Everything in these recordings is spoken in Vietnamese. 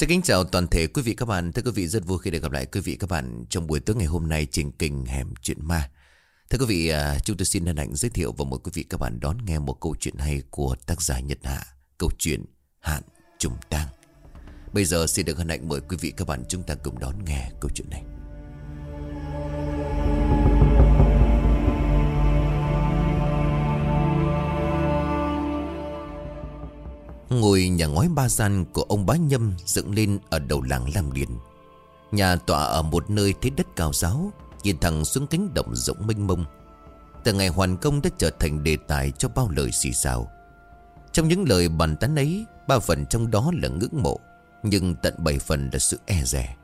Xin kính chào toàn thể quý vị các bạn. Thưa quý vị rất vui khi được gặp lại quý vị các bạn trong buổi tối ngày hôm nay trên kênh Hẻm Chuyện Ma. Thưa quý vị, à, chúng tôi xin hân hạnh giới thiệu và mời quý vị các bạn đón nghe một câu chuyện hay của tác giả Nhật Hạ. Câu chuyện Hạn Trùng Tang. Bây giờ xin được hân hạnh mời quý vị các bạn chúng ta cùng đón nghe câu chuyện này. Ngôi nhà ngói ba gian của ông bá Nhâm dựng lên ở đầu làng Lam Điền. Nhà tọa ở một nơi thế đất cao giáo, nhìn thẳng xuống cánh đồng rộng mênh mông. Từ ngày hoàn công đã trở thành đề tài cho bao lời xì xào. Trong những lời bàn tán ấy, ba phần trong đó là ngưỡng mộ, nhưng tận bảy phần là sự e rè.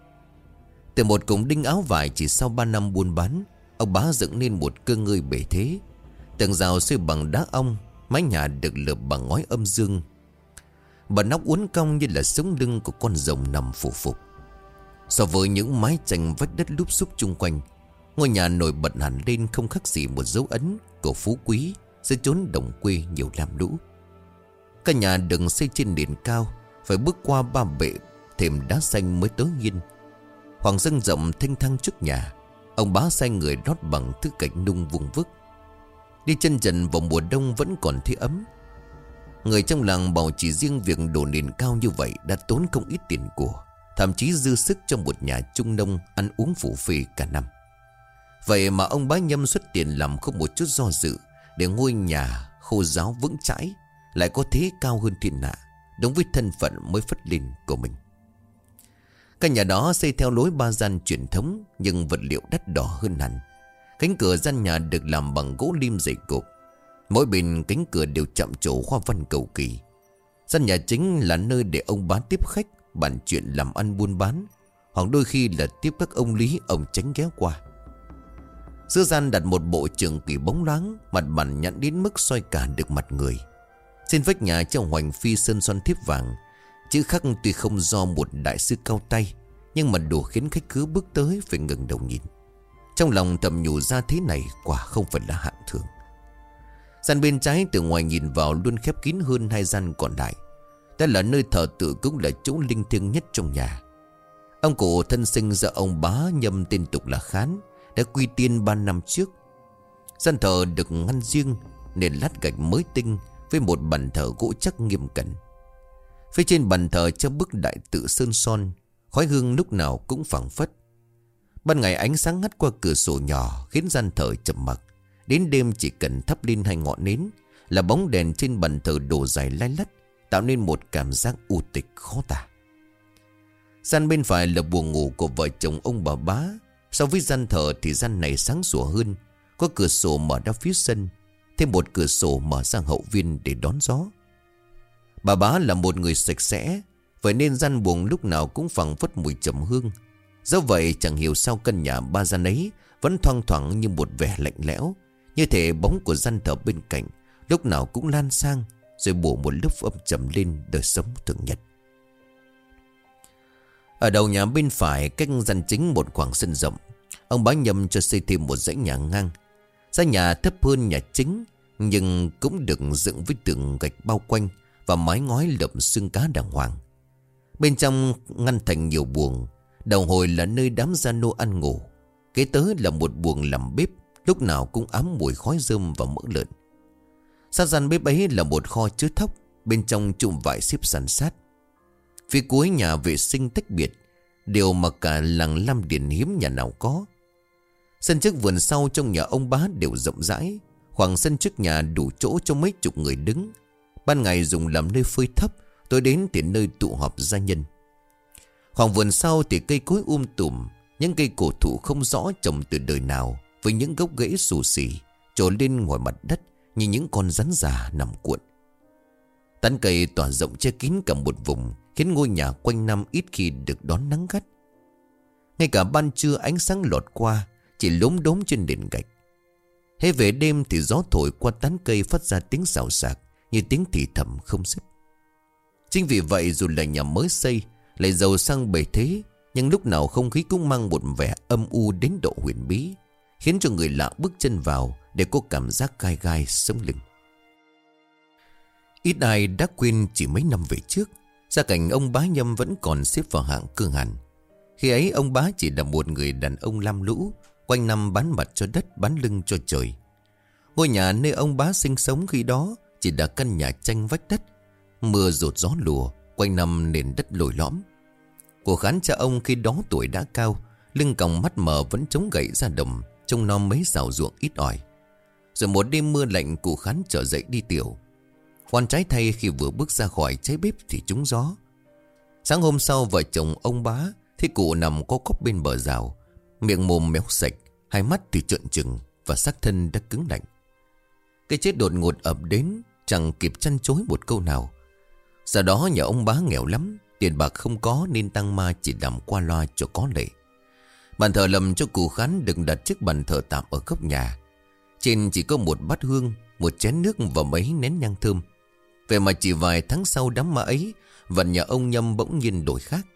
Từ một cổng đinh áo vải chỉ sau ba năm buôn bán, ông bá dựng nên một cơ ngơi bể thế. Tường rào xây bằng đá ong, mái nhà được lợp bằng ngói âm dương Bà nóc uốn cong như là sống lưng của con rồng nằm phủ phục. So với những mái tranh vách đất lúp xúc chung quanh, Ngôi nhà nổi bật hẳn lên không khác gì một dấu ấn của phú quý Dưới chốn đồng quê nhiều lam lũ. Căn nhà đừng xây trên nền cao Phải bước qua ba bệ thềm đá xanh mới tới nghiên Hoàng dân rộng thanh thang trước nhà, Ông bá sai người đót bằng thứ cảnh nung vùng vức. Đi chân trần vào mùa đông vẫn còn thấy ấm Người trong làng bảo chỉ riêng việc đổ nền cao như vậy đã tốn không ít tiền của, Thậm chí dư sức trong một nhà trung nông ăn uống phủ phì cả năm. Vậy mà ông bá nhâm xuất tiền làm không một chút do dự, Để ngôi nhà khô giáo vững chãi, Lại có thế cao hơn thiên hạ, Đúng với thân phận mới phất lên của mình. Căn nhà đó xây theo lối ba gian truyền thống, Nhưng vật liệu đắt đỏ hơn hẳn. Cánh cửa gian nhà được làm bằng gỗ lim dày cộp Mỗi bên cánh cửa đều chạm trổ hoa văn cầu kỳ. Sân nhà chính là nơi để ông bán tiếp khách, Bàn chuyện làm ăn buôn bán, Hoặc đôi khi là tiếp các ông lý Ông tránh ghé qua. Giữa gian đặt một bộ trường kỳ bóng loáng, Mặt bàn nhẵn đến mức soi cả được mặt người. Trên vách nhà trong hoành phi sơn son thiếp vàng, Chữ khắc tuy không do một đại sư cao tay, Nhưng mà đủ khiến khách cứ bước tới Phải ngừng đầu nhìn. Trong lòng thầm nhủ ra thế này Quả không phải là hạng thường. Gian bên trái từ ngoài nhìn vào luôn khép kín hơn hai gian còn lại. Đây là nơi thờ tự cũng là chỗ linh thiêng nhất trong nhà. Ông cụ thân sinh do ông bá nhâm tên tục là Khán, Đã quy tiên ba năm trước. Gian thờ được ngăn riêng nên lát gạch mới tinh Với một bàn thờ gỗ chắc nghiêm cẩn. Phía trên bàn thờ cho bức đại tự sơn son, Khói hương lúc nào cũng phẳng phất. Ban ngày ánh sáng ngắt qua cửa sổ nhỏ Khiến gian thờ chậm mặc. Đến đêm chỉ cần thắp lên hai ngọn nến Là bóng đèn trên bàn thờ đổ dài lai lắt, Tạo nên một cảm giác u tịch khó tả. Gian bên phải là buồng ngủ của vợ chồng ông bà bá. So với gian thờ thì gian này sáng sủa hơn, Có cửa sổ mở ra phía sân, Thêm một cửa sổ mở sang hậu viên để đón gió. Bà bá là một người sạch sẽ, Vậy nên gian buồng lúc nào cũng phẳng phất mùi trầm hương. Do vậy chẳng hiểu sao căn nhà ba gian ấy Vẫn thoang thoảng như một vẻ lạnh lẽo như thể bóng của gian thờ bên cạnh Lúc nào cũng lan sang Rồi bổ một lớp âm trầm lên đời sống thường nhật. Ở đầu nhà bên phải Cách gian chính một khoảng sân rộng, Ông bá nhầm cho xây thêm một dãy nhà ngang. Dãy nhà thấp hơn nhà chính, Nhưng cũng được dựng với tường gạch bao quanh Và mái ngói lợp xương cá đàng hoàng. Bên trong ngăn thành nhiều buồng, Đầu hồi là nơi đám gia nô ăn ngủ. Kế tới là một buồng làm bếp Lúc nào cũng ám mùi khói rơm và mỡ lợn. Sát gian bếp ấy là một kho chứa thóc, Bên trong trụm vải xếp sàn sát. Phía cuối nhà vệ sinh tách biệt, Điều mà cả làng Lam Điền hiếm nhà nào có. Sân trước vườn sau trong nhà ông bá đều rộng rãi, Khoảng sân trước nhà đủ chỗ cho mấy chục người đứng. Ban ngày dùng làm nơi phơi thấp, Tối đến thì nơi tụ họp gia nhân. Khoảng vườn sau thì cây cối um tùm, Những cây cổ thụ không rõ trồng từ đời nào với những gốc gãy xù xì trồi lên ngoài mặt đất như những con rắn già nằm cuộn. Tán cây tỏa rộng che kín cả một vùng, khiến ngôi nhà quanh năm ít khi được đón nắng gắt. Ngay cả ban trưa ánh sáng lọt qua, chỉ lốm đốm trên nền gạch. hết về đêm thì gió thổi qua tán cây phát ra tiếng xào xạc, như tiếng thì thầm không dứt. Chính vì vậy dù là nhà mới xây, lại giàu sang bề thế, nhưng lúc nào không khí cũng mang một vẻ âm u đến độ huyền bí. Khiến cho người lạ bước chân vào Để có cảm giác gai gai, sống lưng. Ít ai đã quên chỉ mấy năm về trước, Gia cảnh ông bá nhâm vẫn còn xếp vào hạng cương hẳn Khi ấy, ông bá chỉ là một người đàn ông lam lũ, Quanh năm bán mặt cho đất, bán lưng cho trời. Ngôi nhà nơi ông bá sinh sống khi đó Chỉ là căn nhà tranh vách đất. Mưa rột gió lùa, Quanh năm nền đất lồi lõm. Của khán cha ông khi đó tuổi đã cao, Lưng còng mắt mờ vẫn chống gậy ra đồng. Trông non mấy rào ruộng ít ỏi. Rồi một đêm mưa lạnh, cụ khán trở dậy đi tiểu. Khoan trái thay khi vừa bước ra khỏi cháy bếp thì trúng gió. Sáng hôm sau, vợ chồng ông bá Thấy cụ nằm có cốc bên bờ rào. Miệng mồm méo sạch, Hai mắt thì trợn trừng Và xác thân đã cứng lạnh. Cái chết đột ngột ập đến, Chẳng kịp chăn chối một câu nào. Giờ đó nhà ông bá nghèo lắm, Tiền bạc không có nên tăng ma chỉ làm qua loa cho có lệ. Bàn thờ lầm cho cụ khán đừng đặt trước bàn thờ tạm ở góc nhà. Trên chỉ có một bát hương, Một chén nước và mấy nén nhang thơm. Về mà chỉ vài tháng sau đám ma ấy Vận nhà ông Nhâm bỗng nhiên đổi khác.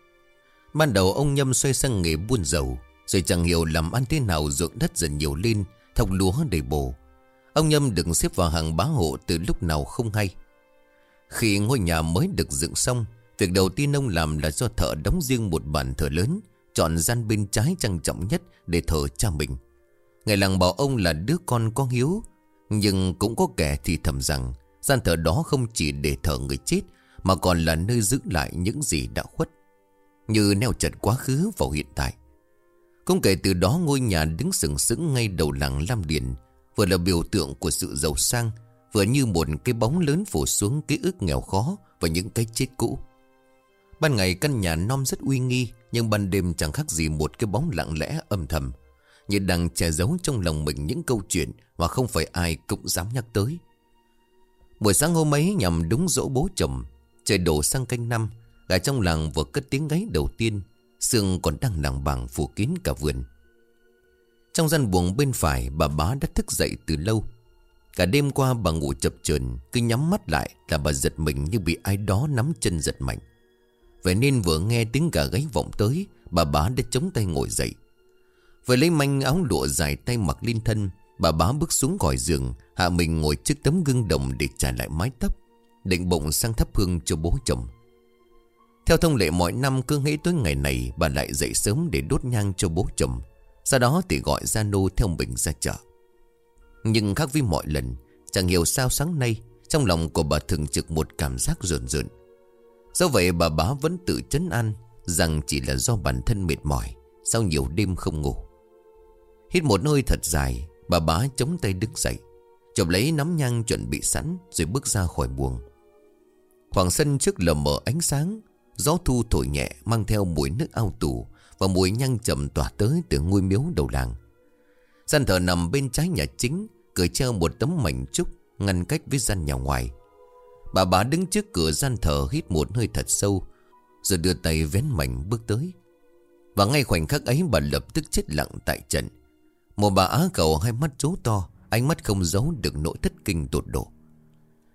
Ban đầu ông Nhâm xoay sang nghề buôn dầu, Rồi chẳng hiểu làm ăn thế nào ruộng đất dần nhiều lên Thọc lúa đầy bồ. Ông Nhâm được xếp vào hàng bá hộ từ lúc nào không hay. Khi ngôi nhà mới được dựng xong, Việc đầu tiên ông làm là do thợ đóng riêng một bàn thờ lớn. Chọn gian bên trái trang trọng nhất để thờ cha mình. Ngày làng bảo ông là đứa con có hiếu, Nhưng cũng có kẻ thì thầm rằng Gian thờ đó không chỉ để thờ người chết, Mà còn là nơi giữ lại những gì đã khuất. Như neo chặt quá khứ vào hiện tại. Không kể từ đó ngôi nhà đứng sừng sững ngay đầu làng Lam Điền Vừa là biểu tượng của sự giàu sang, Vừa như một cái bóng lớn phủ xuống ký ức nghèo khó Và những cái chết cũ. Ban ngày căn nhà non rất uy nghi nhưng ban đêm chẳng khác gì một cái bóng lặng lẽ, âm thầm. Như đang che giấu trong lòng mình những câu chuyện Mà không phải ai cũng dám nhắc tới. Buổi sáng hôm ấy nhằm đúng dỗ bố chồng, Trời đổ sang canh năm, Gà trong làng vừa cất tiếng gáy đầu tiên Sương còn đang làng bằng phủ kín cả vườn. Trong gian buồng bên phải, Bà bá đã thức dậy từ lâu. Cả đêm qua bà ngủ chập chờn, Cứ nhắm mắt lại là bà giật mình Như bị ai đó nắm chân giật mạnh. Vậy nên vừa nghe tiếng gà gáy vọng tới, Bà bá đã chống tay ngồi dậy. Vừa lấy manh áo lụa dài tay mặc lên thân, Bà bá bước xuống khỏi giường, Hạ mình ngồi trước tấm gương đồng để trả lại mái tóc, Định bụng sang thắp hương cho bố chồng. Theo thông lệ mọi năm cứ nghĩ tới ngày này, Bà lại dậy sớm để đốt nhang cho bố chồng, Sau đó thì gọi Gia Nô theo mình ra chợ. Nhưng khác với mọi lần, Chẳng hiểu sao sáng nay, Trong lòng của bà thường trực một cảm giác rợn rợn Do vậy bà bá vẫn tự chấn an Rằng chỉ là do bản thân mệt mỏi, Sau nhiều đêm không ngủ? Hít một hơi thật dài, Bà bá chống tay đứng dậy Chộp lấy nắm nhang chuẩn bị sẵn Rồi bước ra khỏi buồng. Khoảng sân trước lờ mờ ánh sáng, Gió thu thổi nhẹ Mang theo mùi nước ao tù Và mùi nhang chậm tỏa tới từ ngôi miếu đầu làng. Gian thờ nằm bên trái nhà chính cởi treo một tấm mảnh trúc Ngăn cách với gian nhà ngoài. Bà bá đứng trước cửa gian thờ hít một hơi thật sâu, Rồi đưa tay vén mảnh bước tới. Và ngay khoảnh khắc ấy bà lập tức chết lặng tại trận. Một bà á cầu hai mắt trố to, Ánh mắt không giấu được nỗi thất kinh tột độ.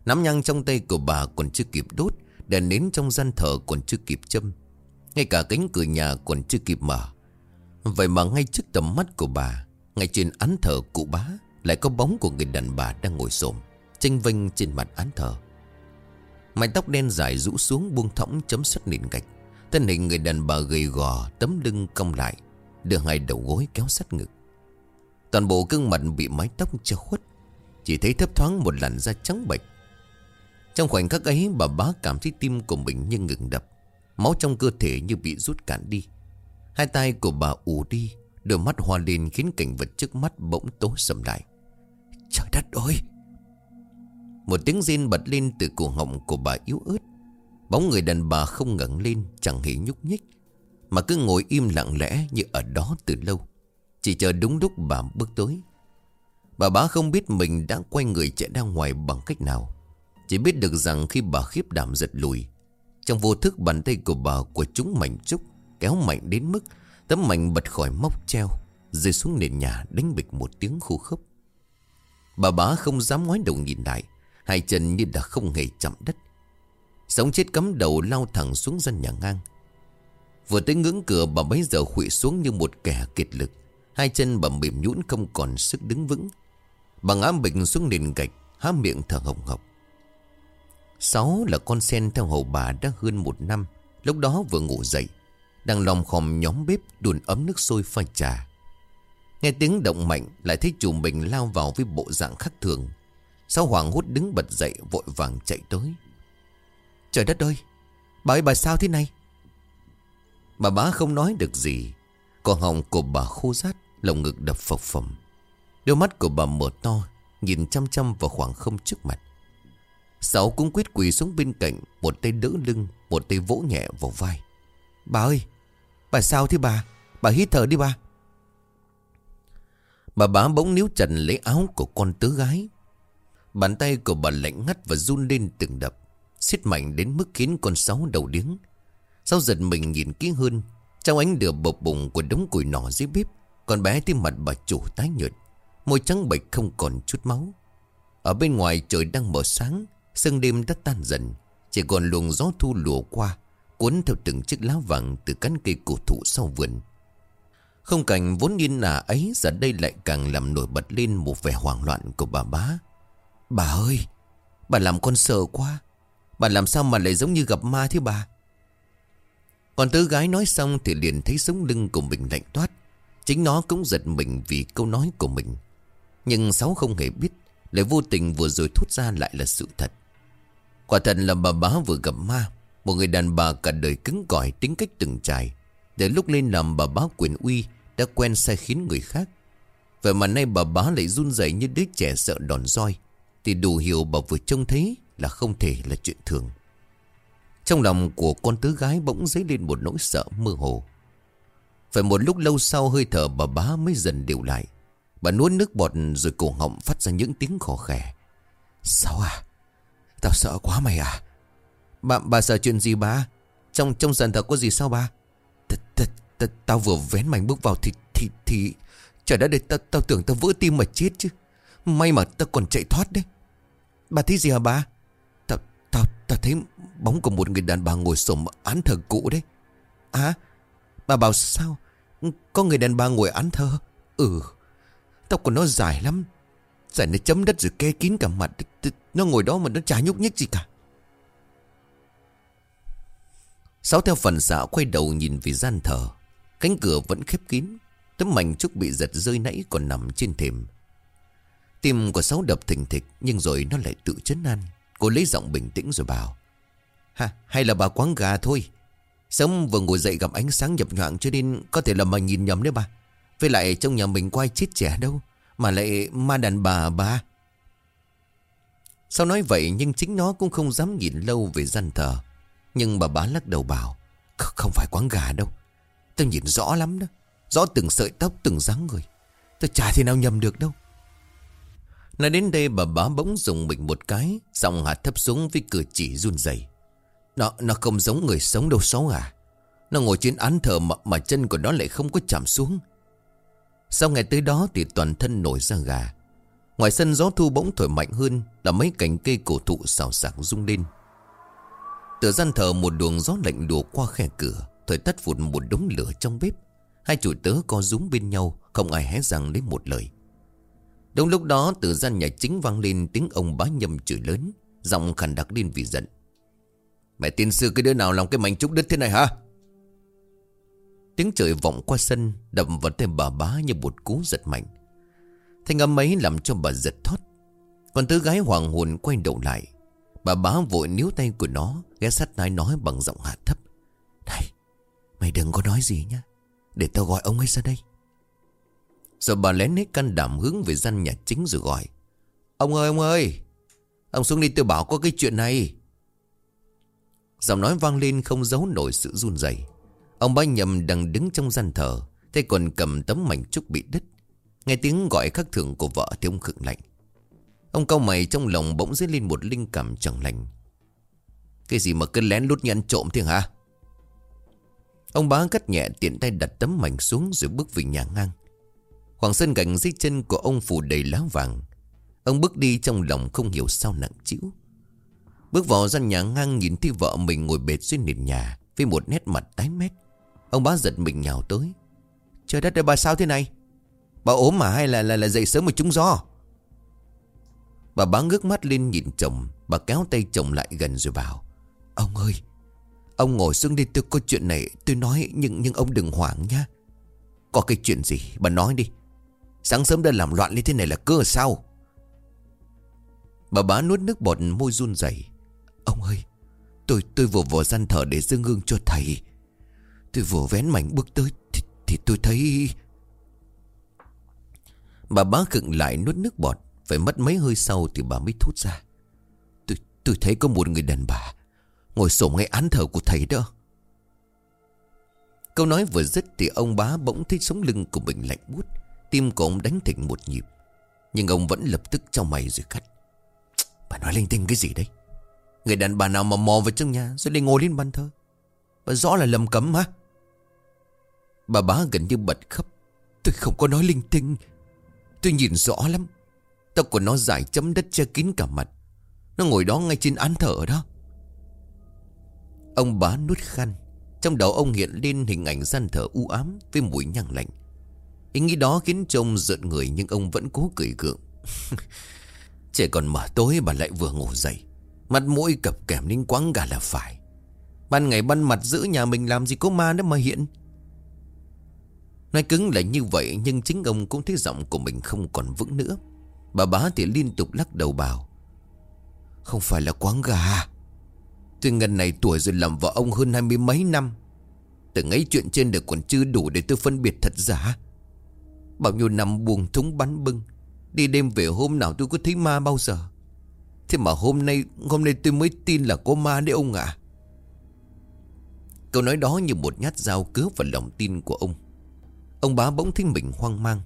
Nắm nhang trong tay của bà còn chưa kịp đốt Đèn nến trong gian thờ còn chưa kịp châm. Ngay cả cánh cửa nhà còn chưa kịp mở. Vậy mà ngay trước tầm mắt của bà, Ngay trên án thờ cụ bá Lại có bóng của người đàn bà đang ngồi xổm Tranh vinh trên mặt án thờ. Mái tóc đen dài rũ xuống buông thõng chấm xuất nền gạch. Thân hình người đàn bà gầy gò, Tấm lưng cong lại, Đưa hai đầu gối kéo sát ngực. Toàn bộ gương mặt bị mái tóc che khuất, Chỉ thấy thấp thoáng một làn da trắng bệch. Trong khoảnh khắc ấy, bà bá cảm thấy tim của mình như ngừng đập, Máu trong cơ thể như bị rút cạn đi. Hai tay của bà ù đi, Đôi mắt hoa lên khiến cảnh vật trước mắt bỗng tối sầm lại. Trời đất ơi! Một tiếng rên bật lên từ cổ họng của bà yếu ớt. Bóng người đàn bà không ngẩng lên, Chẳng hề nhúc nhích, Mà cứ ngồi im lặng lẽ như ở đó từ lâu. Chỉ chờ đúng lúc bà bước tới. Bà bá không biết mình đã quay người chạy ra ngoài bằng cách nào. Chỉ biết được rằng khi bà khiếp đảm giật lùi, Trong vô thức bàn tay của bà của chúng mảnh trúc Kéo mạnh đến mức Tấm mảnh bật khỏi móc treo, Rơi xuống nền nhà đánh bịch một tiếng khu khốc. Bà bá không dám ngoái đầu nhìn lại Hai chân như đã không hề chạm đất. Sống chết cắm đầu lao thẳng xuống dân nhà ngang. Vừa tới ngưỡng cửa, bà bấy giờ khụy xuống như một kẻ kiệt lực. Hai chân bà mềm nhũn không còn sức đứng vững. Bà ngã bệnh xuống nền gạch, Há miệng thở hồng hộc. Sáu là con sen theo hầu bà đã hơn một năm, Lúc đó vừa ngủ dậy, Đang lòng khòm nhóm bếp đun ấm nước sôi pha trà. Nghe tiếng động mạnh, Lại thấy chủ mình lao vào với bộ dạng khác thường. Sáu hoàng hút đứng bật dậy Vội vàng chạy tới. Trời đất ơi, Bà ơi, bà sao thế này? Bà bá không nói được gì. Còn họng của bà khô rát, Lồng ngực đập phập phồng. Đôi mắt của bà mở to, Nhìn chăm chăm vào khoảng không trước mặt. Sáu cũng quyết quỳ xuống bên cạnh, Một tay đỡ lưng, Một tay vỗ nhẹ vào vai. Bà ơi, Bà sao thế bà? Bà hít thở đi bà. Bà bá bỗng níu chặt lấy áo của con tứ gái Bàn tay của bà lạnh ngắt và run lên từng đập, siết mạnh đến mức khiến con sáu đầu điếng. Sáu giật mình nhìn kỹ hơn, Trong ánh lửa bộc bùng của đống củi nỏ dưới bếp, Con bé tim mặt bà chủ tái nhợt, Môi trắng bệch không còn chút máu. Ở bên ngoài trời đang mở sáng, Sương đêm đã tan dần, Chỉ còn luồng gió thu lùa qua, Cuốn theo từng chiếc lá vàng Từ cánh cây cổ thụ sau vườn. Không cảnh vốn yên nà ấy Giờ đây lại càng làm nổi bật lên Một vẻ hoảng loạn của bà bá. Bà ơi, Bà làm con sợ quá. Bà làm sao mà lại giống như gặp ma thế bà? Còn tứ gái nói xong Thì liền thấy sống lưng của mình lạnh toát. Chính nó cũng giật mình vì câu nói của mình. Nhưng Sáu không hề biết Lại vô tình vừa rồi thốt ra lại là sự thật. Quả thật là bà bá vừa gặp ma, Một người đàn bà cả đời cứng cỏi, tính cách từng trải. Để lúc lên làm bà bá quyền uy, Đã quen sai khiến người khác. Vậy mà nay bà bá lại run rẩy như đứa trẻ sợ đòn roi. Thì đủ hiểu bà vừa trông thấy Là không thể là chuyện thường. Trong lòng của con tứ gái bỗng dấy lên một nỗi sợ mơ hồ. Phải một lúc lâu sau hơi thở bà bá mới dần đều lại. Bà nuốt nước bọt rồi cổ họng phát ra những tiếng khò khè. Sao à? Tao sợ quá mày à? Bà, bà sợ chuyện gì bà? Trong trong dần thờ có gì sao bà? T, t, t, Tao vừa vén mảnh bước vào thì thì thì Trời đất ơi tao, tao tưởng tao vỡ tim mà chết chứ. May mà tao còn chạy thoát đấy. Bà thấy gì hả bà? Tao ta, ta thấy bóng của một người đàn bà ngồi sổm án thờ cũ đấy. À Bà bảo sao? Có người đàn bà ngồi án thờ? Ừ Tóc của nó dài lắm. Dài nó chấm đất rồi ke kín cả mặt. Nó ngồi đó mà nó chả nhúc nhích gì cả. Sáu theo phần xạ quay đầu nhìn về gian thờ. Cánh cửa vẫn khép kín. Tấm mảnh trúc bị giật rơi nãy còn nằm trên thềm. Tim của Sáu đập thình thịch Nhưng rồi nó lại tự chấn an. Cô lấy giọng bình tĩnh rồi bảo Ha, hay là bà quán gà thôi. Sớm vừa ngồi dậy gặp ánh sáng nhập nhoạng Cho nên có thể là mà nhìn nhầm đấy bà. Với lại trong nhà mình quay chết trẻ đâu Mà lại ma đàn bà bà. Sao nói vậy nhưng chính nó cũng không dám nhìn lâu về gian thờ. Nhưng bà bá lắc đầu bảo Không phải quán gà đâu. Tôi nhìn rõ lắm đó. Rõ từng sợi tóc từng dáng người. Tôi chả thể nào nhầm được đâu. Nói đến đây bà bá bỗng dùng mình một cái Giọng hạ thấp xuống với cử chỉ run rẩy. Nó nó không giống người sống đâu xấu à. Nó ngồi trên án thờ mà, mà chân của nó lại không có chạm xuống. Sau ngày tới đó thì toàn thân nổi ra gà. Ngoài sân gió thu bỗng thổi mạnh hơn Là mấy cành cây cổ thụ xào xạc rung lên. Từ gian thờ một đường gió lạnh đùa qua khe cửa thời tắt vụt một đống lửa trong bếp. Hai chủ tớ co rúm bên nhau Không ai hé răng lấy một lời. Đúng lúc đó, từ gian nhà chính vang lên Tiếng ông bá nhầm chửi lớn. Giọng khàn đặc lên vì giận. Mẹ tiên sư, cái đứa nào làm cái mảnh trúc đứt thế này hả? Tiếng trời vọng qua sân, Đập vào tay bà bá như một cú giật mạnh. Thanh âm ấy làm cho bà giật thoát. Còn tứ gái hoàng hồn quay đầu lại. Bà bá vội níu tay của nó Ghé sát nái nói bằng giọng hạ thấp. Này, Mày đừng có nói gì nhá. Để tao gọi ông ấy ra đây. Rồi bà lén hết can đảm hướng về gian nhà chính rồi gọi. Ông ơi ông ơi, Ông xuống đi, tôi bảo có cái chuyện này. Giọng nói vang lên không giấu nổi sự run rẩy. Ông bá nhầm đang đứng trong gian thờ Tay còn cầm tấm mảnh trúc bị đứt. Nghe tiếng gọi khắc thường của vợ thì ông khựng lạnh Ông cau mày trong lòng bỗng dấy lên một linh cảm chẳng lành. Cái gì mà cứ lén lút như ăn trộm thế hả? Ông bá cắt nhẹ tiện tay đặt tấm mảnh xuống rồi bước về nhà ngang. Khoảng sân gạch dưới chân của ông phủ đầy lá vàng. Ông bước đi trong lòng không hiểu sao nặng chịu Bước vào gian nhà ngang nhìn thấy vợ mình ngồi bệt dưới nền nhà Với một nét mặt tái mét. Ông bá giật mình nhào tới. Trời đất ơi bà sao thế này? Bà ốm mà hay là là, là dậy sớm mà trúng gió? Bà bá ngước mắt lên nhìn chồng Bà kéo tay chồng lại gần rồi bảo Ông ơi Ông ngồi xuống đi tôi có chuyện này Tôi nói nhưng nhưng ông đừng hoảng nhá Có cái chuyện gì bà nói đi. Sáng sớm đã làm loạn như thế này là cơ sao? Bà bá nuốt nước bọt môi run rẩy. Ông ơi Tôi tôi vừa vào gian thờ để dâng hương cho thầy. Tôi vừa vén mảnh bước tới Thì, thì tôi thấy Bà bá khựng lại nuốt nước bọt Phải mất mấy hơi sau thì bà mới thốt ra. Tôi, tôi thấy có một người đàn bà Ngồi sổ ngay án thờ của thầy đó. Câu nói vừa dứt thì ông bá bỗng thấy sống lưng của mình lạnh buốt. Tim của ông đánh thịnh một nhịp. Nhưng ông vẫn lập tức trong mày rồi cắt Bà nói linh tinh cái gì đấy? Người đàn bà nào mà mò vào trong nhà Rồi đi ngồi lên bàn thờ? Bà rõ là lầm cấm hả? Bà bá gần như bật khóc. Tôi không có nói linh tinh. Tôi nhìn rõ lắm. Tóc của nó dài chấm đất che kín cả mặt. Nó ngồi đó ngay trên án thờ đó. Ông bá nuốt khăn Trong đầu ông hiện lên hình ảnh gian thờ u ám Với mũi nhang lạnh. Ý nghĩ đó khiến trông giận người Nhưng ông vẫn cố cười gượng. Trẻ còn mở tối bà lại vừa ngủ dậy. Mặt mũi cập kèm đến quáng gà là phải. Ban ngày ban mặt giữ nhà mình làm gì có ma nữa mà hiện. Nói cứng là như vậy Nhưng chính ông cũng thấy giọng của mình không còn vững nữa. Bà bá thì liên tục lắc đầu bảo, Không phải là quáng gà à? Tôi ngần này tuổi rồi làm vợ ông hơn hai mươi mấy năm. Từng ấy chuyện trên được còn chưa đủ để tôi phân biệt thật giả. Bao nhiêu năm buồn thúng bắn bưng, Đi đêm về hôm nào tôi có thấy ma bao giờ? Thế mà hôm nay Hôm nay tôi mới tin là có ma đấy ông ạ. Câu nói đó như một nhát dao cứa vào lòng tin của ông. Ông bá bỗng thấy mình hoang mang.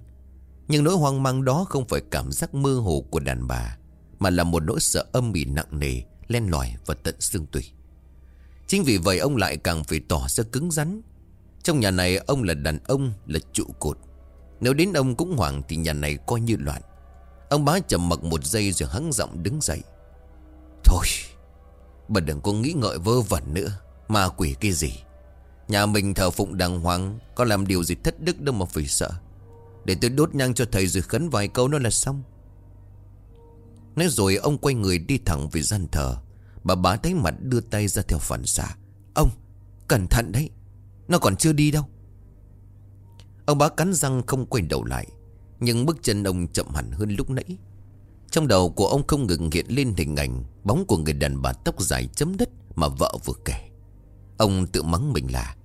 Nhưng nỗi hoang mang đó không phải cảm giác mơ hồ của đàn bà, Mà là một nỗi sợ âm mỉ nặng nề, Len lỏi và tận xương tủy. Chính vì vậy ông lại càng phải tỏ ra cứng rắn. Trong nhà này, ông là đàn ông, Là trụ cột. Nếu đến ông cũng hoảng thì nhà này coi như loạn. Ông bá chầm mặc một giây rồi hắng giọng đứng dậy. Thôi, Bà đừng có nghĩ ngợi vơ vẩn nữa, Ma quỷ cái gì. Nhà mình thờ phụng đàng hoàng, Có làm điều gì thất đức đâu mà phải sợ. Để tôi đốt nhang cho thầy rồi khấn vài câu nữa là xong. Nói rồi ông quay người đi thẳng về gian thờ. Bà bá thấy mặt đưa tay ra theo phản xạ. Ông, Cẩn thận đấy, Nó còn chưa đi đâu. Ông bá cắn răng không quay đầu lại, Nhưng bước chân ông chậm hẳn hơn lúc nãy. Trong đầu của ông không ngừng hiện lên hình ảnh Bóng của người đàn bà tóc dài chấm đất Mà vợ vừa kể. Ông tự mắng mình là,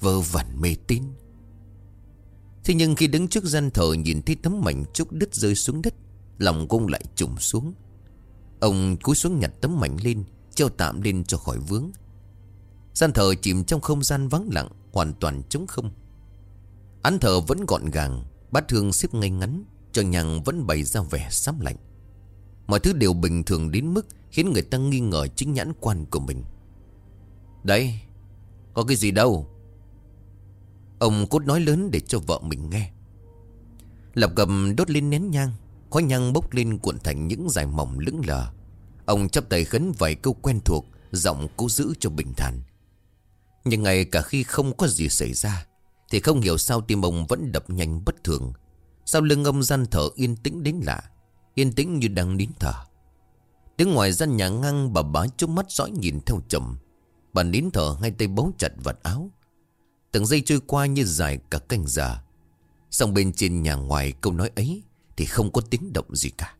Vơ vẩn mê tín. Thế nhưng khi đứng trước gian thờ Nhìn thấy tấm mảnh trúc đứt rơi xuống đất, Lòng cung lại trùng xuống. Ông cúi xuống nhặt tấm mảnh lên, Treo tạm lên cho khỏi vướng. Gian thờ chìm trong không gian vắng lặng, Hoàn toàn trống không. Án thờ vẫn gọn gàng, Bát hương xếp ngay ngắn, Cho nhàng vẫn bày ra vẻ sám lạnh. Mọi thứ đều bình thường đến mức Khiến người ta nghi ngờ chính nhãn quan của mình. Đấy Có cái gì đâu? Ông cốt nói lớn để cho vợ mình nghe. Lập gầm đốt lên nén nhang, Khói nhang bốc lên cuộn thành những dài mỏng lững lờ. Ông chấp tay khấn vài câu quen thuộc, Giọng cố giữ cho bình thản. Nhưng ngay cả khi không có gì xảy ra thì không hiểu sao tim ông vẫn đập nhanh bất thường. Sau lưng ông gian thở yên tĩnh đến lạ, Yên tĩnh như đang nín thở. Đứng ngoài gian nhà ngang bà bá chốc mắt dõi nhìn theo chồng Bà nín thở hai tay bấu chặt vật áo. Từng giây trôi qua như dài cả canh giờ. Xong bên trên nhà ngoài câu nói ấy Thì không có tiếng động gì cả.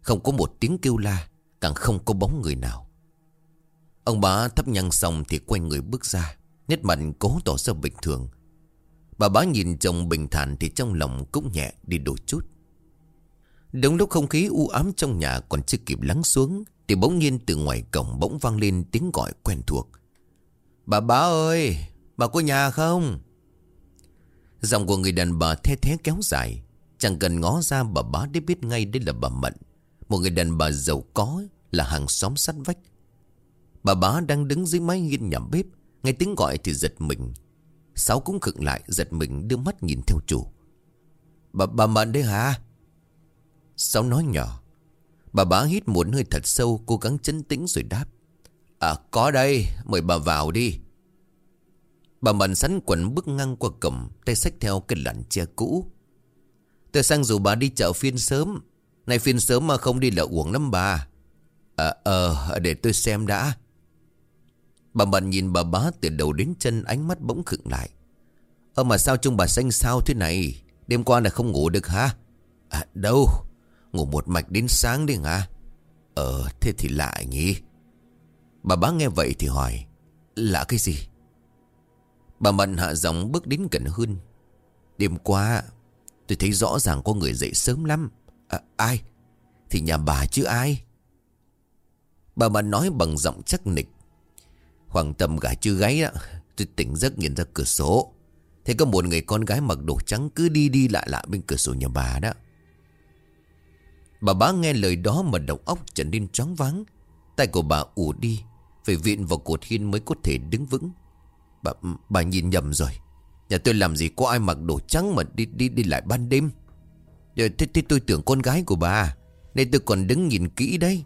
Không có một tiếng kêu la, Càng không có bóng người nào. Ông bá thắp nhang xong thì quay người bước ra, Nét mặt cố tỏ ra bình thường. Bà bá nhìn chồng bình thản Thì trong lòng cũng nhẹ đi đôi chút. Đúng lúc không khí u ám trong nhà Còn chưa kịp lắng xuống, Thì bỗng nhiên từ ngoài cổng bỗng vang lên tiếng gọi quen thuộc. Bà bá ơi, Bà có nhà không? Giọng của người đàn bà the thế kéo dài. Chẳng cần ngó ra bà bá để biết ngay đây là bà Mận. Một người đàn bà giàu có Là hàng xóm sát vách. Bà bá đang đứng dưới mái hiên nhà bếp, Nghe tiếng gọi thì giật mình. Sáu cũng khựng lại giật mình đưa mắt nhìn theo chủ. Bà, bà Mận đấy hả? Sáu nói nhỏ. Bà bá hít một hơi thật sâu Cố gắng chấn tĩnh rồi đáp. À có đây Mời bà vào đi. Bà Mận sắn quần bước ngang qua cổng Tay xách theo cái lặn che cũ. Tôi sang dù bà đi chợ phiên sớm. Này phiên sớm mà không đi là uống lắm bà. Ờ ờ để tôi xem đã. Bà bạn nhìn bà bá từ đầu đến chân ánh mắt bỗng khựng lại. Ơ mà sao trông bà xanh sao thế này? Đêm qua là không ngủ được hả? À đâu? Ngủ một mạch đến sáng đi hả? Ờ thế thì lạ nhỉ. Bà bá nghe vậy thì hỏi Lạ cái gì? Bà Mận hạ giọng bước đến gần hơn Đêm qua Tôi thấy rõ ràng có người dậy sớm lắm. À, Ai? Thì nhà bà chứ ai? Bà Mận nói bằng giọng chắc nịch. Khoảng tầm gã chưa gáy đó Tôi tỉnh giấc nhìn ra cửa sổ. Thấy có một người con gái mặc đồ trắng Cứ đi đi lại lại bên cửa sổ nhà bà đó. Bà bá nghe lời đó mà đầu óc trở nên choáng váng. Tay của bà ủ đi Phải viện vào cột hiên mới có thể đứng vững. Bà, bà nhìn nhầm rồi. Nhà tôi làm gì có ai mặc đồ trắng mà đi đi đi lại ban đêm? Thế, thế tôi tưởng con gái của bà Nên tôi còn đứng nhìn kỹ đấy.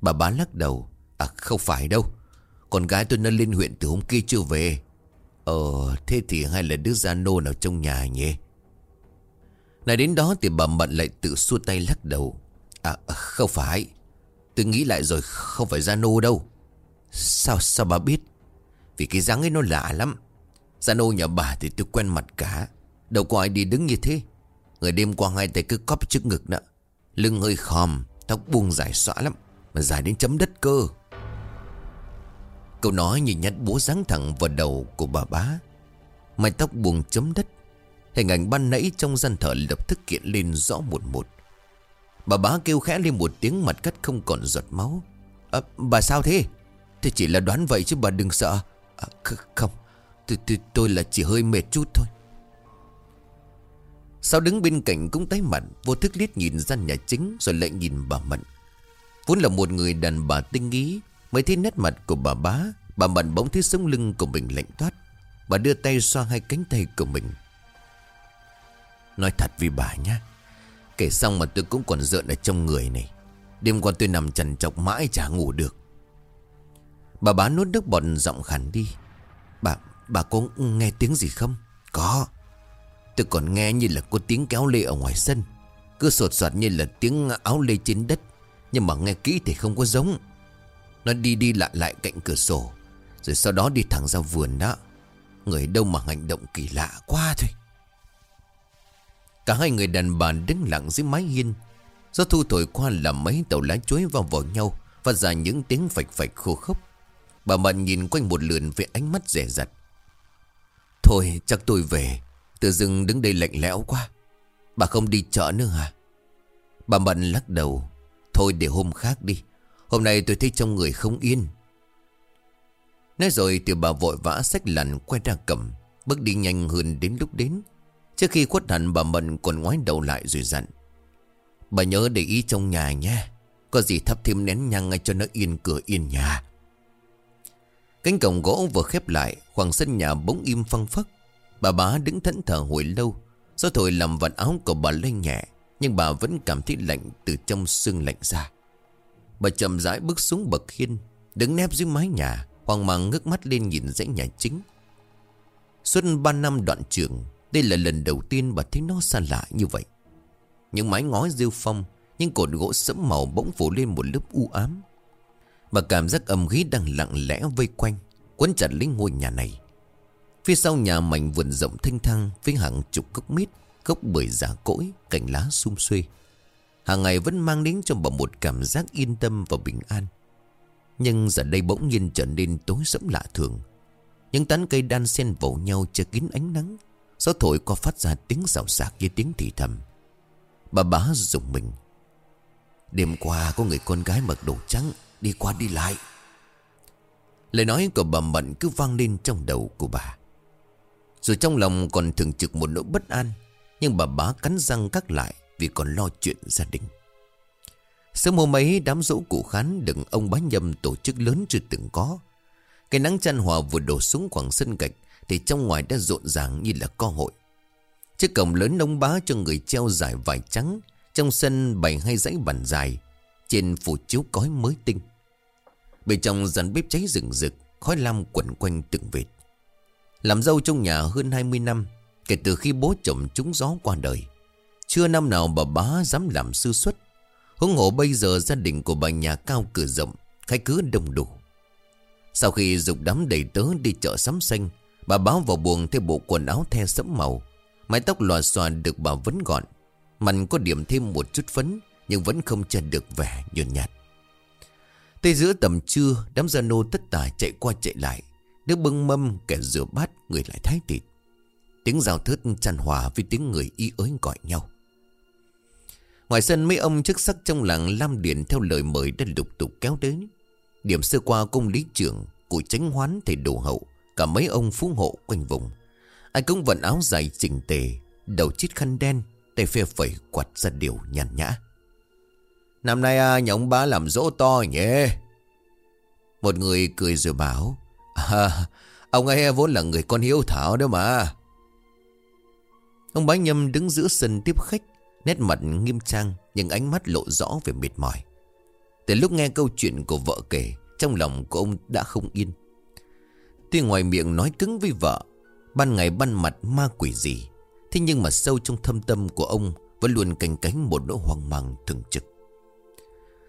Bà bá lắc đầu. À không phải đâu. Con gái tôi nó lên huyện từ hôm kia chưa về? Ờ thế thì hay là đứa gia nô nào trong nhà nhỉ? Này đến đó thì bà Mận lại tự xua tay lắc đầu. À không phải. Tôi nghĩ lại rồi, không phải gia nô đâu. Sao sao bà biết? Vì cái dáng ấy nó lạ lắm. Gia nô nhà bà thì tôi quen mặt cả. Đâu có ai đi đứng như thế. Người đêm qua hai tay cứ cóp trước ngực đó. Lưng hơi khòm, Tóc buông dài xõa lắm. Mà dài đến chấm đất cơ. Câu nói nhìn nhát búa giáng thẳng vào đầu của bà bá. Mái tóc buông chấm đất Hình ảnh ban nãy trong gian thờ lập tức kiện lên rõ một một. Bà bá kêu khẽ lên một tiếng mặt cắt không còn giọt máu. À, Bà sao thế? Thì chỉ là đoán vậy chứ bà đừng sợ. À, Không tôi, tôi, tôi là chỉ hơi mệt chút thôi. Sao đứng bên cạnh cũng tái mặt Vô thức liếc nhìn ra nhà chính Rồi lại nhìn bà Mận. Vốn là một người đàn bà tinh ý Mới thấy nét mặt của bà bá Bà Mận bỗng thấy sống lưng của mình lạnh toát. Bà đưa tay xoa hai cánh tay của mình. Nói thật vì bà nhá Kể xong mà tôi cũng còn rợn ở trong người này. Đêm qua tôi nằm trần trọc mãi chả ngủ được. Bà bá nuốt nước bọt giọng khẳng đi. Bà, bà có nghe tiếng gì không? Có. Tôi còn nghe như là có tiếng kéo lê ở ngoài sân. Cứ sột soạt như là tiếng áo lê trên đất. Nhưng mà nghe kỹ thì không có giống. Nó đi đi lại lại cạnh cửa sổ, Rồi sau đó đi thẳng ra vườn đó. Người đâu mà hành động kỳ lạ quá thôi Cả hai người đàn bà đứng lặng dưới mái hiên. Do thu thổi qua làm mấy tàu lá chuối vào vào nhau Và ra những tiếng phạch phạch khô khốc. Bà Mận nhìn quanh một lượn với ánh mắt rẻ rặt Thôi, chắc tôi về. Tự dưng đứng đây lạnh lẽo quá. Bà không đi chợ nữa hả? Bà Mận lắc đầu. Thôi, để hôm khác đi. Hôm nay tôi thấy trong người không yên. Nói rồi thì bà vội vã xách lằn quay ra cầm, Bước đi nhanh hơn đến lúc đến. Trước khi khuất hẳn, bà Mận còn ngoái đầu lại rồi dặn. Bà nhớ để ý trong nhà nha Có gì thắp thêm nén nhang ngay cho nó yên cửa yên nhà. Cánh cổng gỗ vừa khép lại, Khoảng sân nhà bỗng im phăng phắc. Bà bá đứng thẫn thờ hồi lâu Gió thổi làm vạt áo của bà lên nhẹ, Nhưng bà vẫn cảm thấy lạnh từ trong xương lạnh ra. Bà chậm rãi bước xuống bậc hiên, Đứng nép dưới mái nhà, Hoang mang ngước mắt lên nhìn dãy nhà chính. Suốt ba năm đoạn trường, Đây là lần đầu tiên bà thấy nó xa lạ như vậy. Những mái ngói rêu phong, Những cột gỗ sẫm màu bỗng phủ lên một lớp u ám. Bà cảm giác âm khí đang lặng lẽ vây quanh, Quấn chặt lấy ngôi nhà này. Phía sau nhà mảnh vườn rộng thanh thang Với hàng chục gốc mít, Gốc bưởi giả cỗi, Cành lá sum xuê. Hàng ngày vẫn mang đến cho bà một cảm giác yên tâm và bình an. Nhưng giờ đây bỗng nhiên trở nên tối sẫm lạ thường. Những tán cây đan xen vào nhau che kín ánh nắng. Gió thổi qua phát ra tiếng rào rạc như tiếng thì thầm. Bà bá dùng mình. Đêm qua có người con gái mặc đồ trắng Đi qua đi lại. Lời nói của bà Mận cứ vang lên trong đầu của bà. Rồi trong lòng còn thường trực một nỗi bất an, Nhưng bà bá cắn răng cắt lại. Vì còn lo chuyện gia đình. Sớm hôm ấy, đám dỗ cụ khán Đừng ông bá nhâm tổ chức lớn chưa từng có. Cái nắng chăn hòa vừa đổ xuống khoảng sân gạch Thì trong ngoài đã rộn ràng như là co hội. Chiếc cổng lớn ông bá cho người treo dài vải trắng, Trong sân bày hai dãy bàn dài, Trên phủ chiếu cói mới tinh. Bên trong dàn bếp cháy rừng rực, Khói lam quẩn quanh từng vệt. Làm dâu trong nhà hơn 20 năm, Kể từ khi bố chồng trúng gió qua đời. Chưa năm nào bà bá dám làm sư xuất. Hướng hộ bây giờ gia đình của bà nhà cao cửa rộng Khách cứ đông đủ. Sau khi dục đám đầy tớ đi chợ sắm xanh, Bà báo vào buồng theo bộ quần áo the sẫm màu. Mái tóc lòa xòa được bà vấn gọn. Mặt có điểm thêm một chút phấn, Nhưng vẫn không che được vẻ nhợn nhạt. Tây giữa tầm trưa, Đám gia nô tất tả chạy qua chạy lại. Đứa bưng mâm, kẻ rửa bát, Người lại thái thịt. Tiếng rào thớt chăn hòa với tiếng người y ới gọi nhau. Ngoài sân mấy ông chức sắc trong làng Lam Điền Theo lời mời đã lục tục kéo đến Điểm sơ qua công lý trưởng Cụ tránh hoán thầy đồ hậu Cả mấy ông phú hộ quanh vùng. Ai cũng vận áo dài chỉnh tề Đầu chít khăn đen Tay phê phẩy quạt ra điều nhàn nhã. Năm nay à, nhà ông bá làm dỗ to nhé Một người cười rồi bảo à, Ông ấy vốn là người con hiếu thảo đó mà. Ông bá nhâm đứng giữa sân tiếp khách Nét mặt nghiêm trang, Nhưng ánh mắt lộ rõ về mệt mỏi. Từ lúc nghe câu chuyện của vợ kể, Trong lòng của ông đã không yên. Tuy ngoài miệng nói cứng với vợ, Ban ngày ban mặt ma quỷ gì, Thế nhưng mà sâu trong thâm tâm của ông Vẫn luôn canh cánh một nỗi hoang mang thường trực.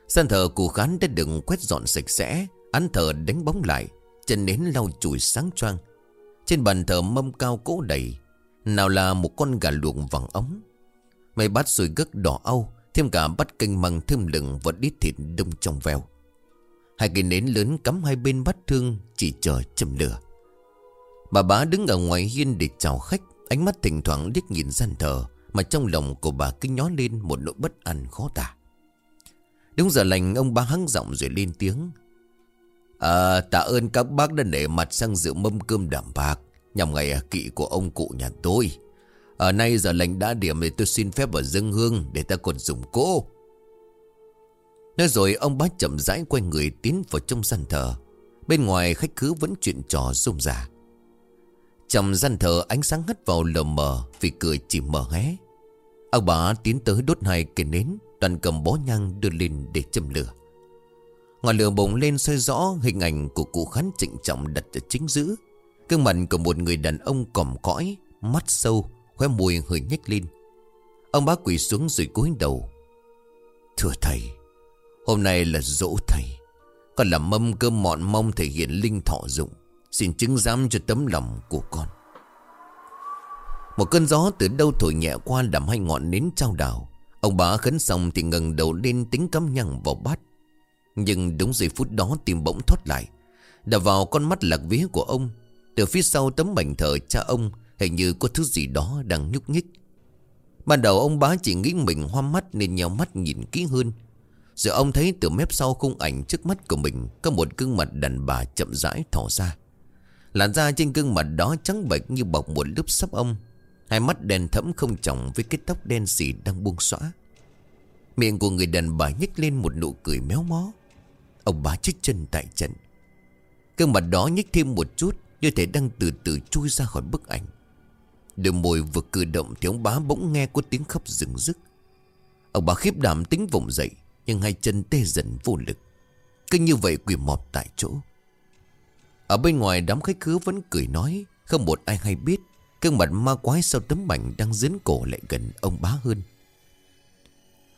Sân thờ cụ khán đã đừng quét dọn sạch sẽ, Án thờ đánh bóng lại, Chân nến lau chùi sáng choang. Trên bàn thờ mâm cao cỗ đầy, Nào là một con gà luộc vàng ống mấy bát rồi gấc đỏ au, Thêm cả bát canh măng thơm lừng Và đít thịt đông trong veo. Hai cây nến lớn cắm hai bên bát thương, Chỉ chờ châm lửa. Bà bá đứng ở ngoài hiên để chào khách, Ánh mắt thỉnh thoảng liếc nhìn gian thờ, Mà trong lòng của bà cứ nhó lên Một nỗi bất an khó tả. Đúng giờ lành, ông bá hắng giọng rồi lên tiếng. À tạ ơn các bác đã nể mặt sang rượu mâm cơm đảm bạc, Nhằm ngày kỵ của ông cụ nhà tôi. Ở nay giờ lành đã điểm thì tôi xin phép ở dân hương Để ta còn dùng cỗ. Nói rồi ông bá chậm rãi quay người tiến vào trong gian thờ. Bên ngoài khách cứ vẫn chuyện trò rôm rả. Trong gian thờ ánh sáng hắt vào lờ mờ Vì cười chỉ mở hé. Ông bá tiến tới đốt hai cây nến, Toàn cầm bó nhang đưa lên để châm lửa. Ngọn lửa bùng lên soi rõ hình ảnh của cụ khán trịnh trọng đặt ở chính giữa. Cương mặt của một người đàn ông còm cõi, Mắt sâu Khóe mùi hơi nhếch lên. Ông bá quỳ xuống rồi cúi đầu. Thưa thầy, Hôm nay là dỗ thầy. Con làm mâm cơm mọn mong thể hiện linh thọ dụng. Xin chứng giám cho tấm lòng của con. Một cơn gió từ đâu thổi nhẹ qua làm hai ngọn nến trao đảo. Ông bá khấn xong thì ngẩng đầu lên tính cắm nhằng vào bát. Nhưng đúng giây phút đó tim bỗng thoát lại. Đập vào con mắt lạc vía của ông. Từ phía sau tấm mảnh thờ cha ông Hình như có thứ gì đó đang nhúc nhích. Ban đầu ông bá chỉ nghĩ mình hoa mắt Nên nhào mắt nhìn kỹ hơn. Rồi ông thấy từ mép sau khung ảnh trước mắt của mình Có một gương mặt đàn bà chậm rãi thỏ ra. Làn da trên gương mặt đó trắng bệch như bọc một lớp sắp ông Hai mắt đen thẫm không trọng với cái tóc đen xì đang buông xõa. Miệng của người đàn bà nhếch lên một nụ cười méo mó. Ông bá chích chân tại trận. Gương mặt đó nhếch thêm một chút, Như thể đang từ từ chui ra khỏi bức ảnh. Đôi môi vừa cử động Thì ông bá bỗng nghe có tiếng khóc rừng rức. Ông bá khiếp đảm tính vùng dậy, Nhưng hai chân tê dần vô lực. Cứ như vậy quỳ mọp tại chỗ. Ở bên ngoài đám khách khứa vẫn cười nói, Không một ai hay biết Cơn mặt ma quái sau tấm mảnh đang dến cổ lại gần ông bá hơn.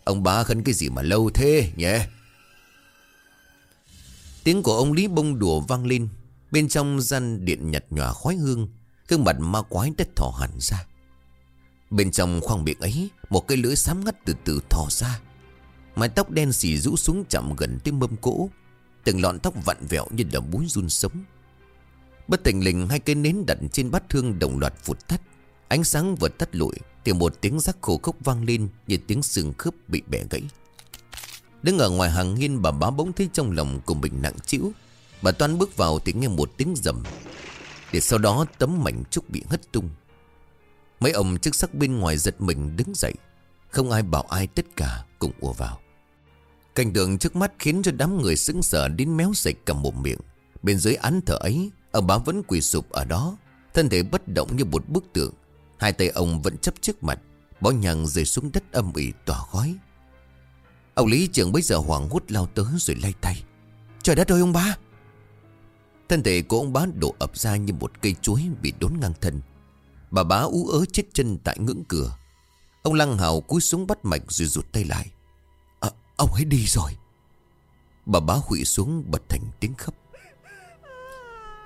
Ông bá khấn cái gì mà lâu thế nhé. Tiếng của ông Lý bông đùa vang lên, Bên trong gian điện nhặt nhòa khói hương. Gương mặt ma quái đất thỏ hẳn ra. Bên trong khoang miệng ấy, Một cái lưỡi xám ngắt từ từ thò ra. Mái tóc đen xì rũ xuống chậm gần tới mâm cỗ. Từng lọn tóc vặn vẹo như là búi run sống. Bất tình lình, hai cây nến đặt trên bát thương đồng loạt vụt tắt. Ánh sáng vừa tắt lụi, Thì một tiếng rắc khổ khốc vang lên Như tiếng xương khớp bị bẻ gãy. Đứng ở ngoài hàng hiên bà bá bỗng thấy trong lòng của mình nặng chịu Bà toan bước vào thì nghe một tiếng rầm. Để sau đó tấm mảnh trúc bị hất tung. Mấy ông chức sắc bên ngoài giật mình đứng dậy. Không ai bảo ai tất cả cùng ùa vào. Cảnh tượng trước mắt khiến cho đám người sững sờ đến méo sạch cả một miệng. Bên dưới án thờ ấy, Ông bá vẫn quỳ sụp ở đó, Thân thể bất động như một bức tượng. Hai tay ông vẫn chấp trước mặt, Bó nhằng rơi xuống đất âm ỉ tỏa khói. Ông Lý trưởng bây giờ hoảng hốt lao tới rồi lay tay. Trời đất ơi, ông bá! Thân thể của ông bá đổ ập ra như một cây chuối bị đốn ngang thân. Bà bá ú ớ chết chân tại ngưỡng cửa. Ông Lăng Hào cúi xuống bắt mạch rồi rụt tay lại. À, Ông ấy đi rồi. Bà bá hụy xuống bật thành tiếng khóc.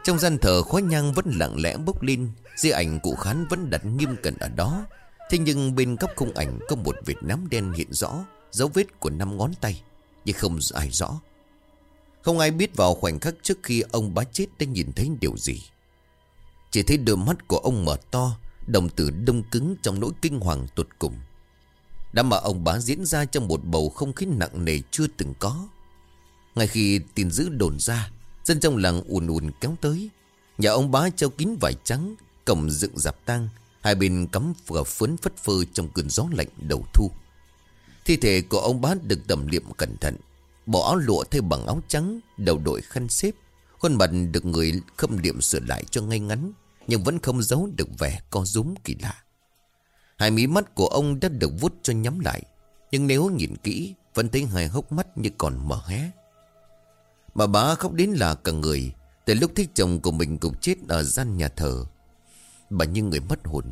Trong gian thờ khói nhang vẫn lặng lẽ bốc lên Di ảnh cụ khán vẫn đặt nghiêm cẩn ở đó. Thế nhưng bên góc khung ảnh có một vệt nám đen hiện rõ Dấu vết của năm ngón tay Nhưng không ai rõ. Không ai biết vào khoảnh khắc trước khi ông bá chết đã nhìn thấy điều gì. Chỉ thấy đôi mắt của ông mở to, Đồng tử đông cứng trong nỗi kinh hoàng tột cùng. Đám mà ông bá diễn ra trong một bầu không khí nặng nề chưa từng có. Ngay khi tin dữ đồn ra, Dân trong làng ùn ùn kéo tới. Nhà ông bá treo kín vải trắng Cổng dựng dạp tang, Hai bên cắm vừa phấn phất phơ trong cơn gió lạnh đầu thu. Thi thể của ông bá được tẩm liệm cẩn thận. Bỏ áo lụa thay bằng áo trắng, Đầu đội khăn xếp. Khuôn mặt được người khâm điểm sửa lại cho ngay ngắn, Nhưng vẫn không giấu được vẻ co rúm kỳ lạ. Hai mí mắt của ông đã được vút cho nhắm lại, Nhưng nếu nhìn kỹ, Vẫn thấy hai hốc mắt như còn mở hé. Bà bá khóc đến là cả người, Từ lúc thích chồng của mình cũng chết ở gian nhà thờ. Bà như người mất hồn.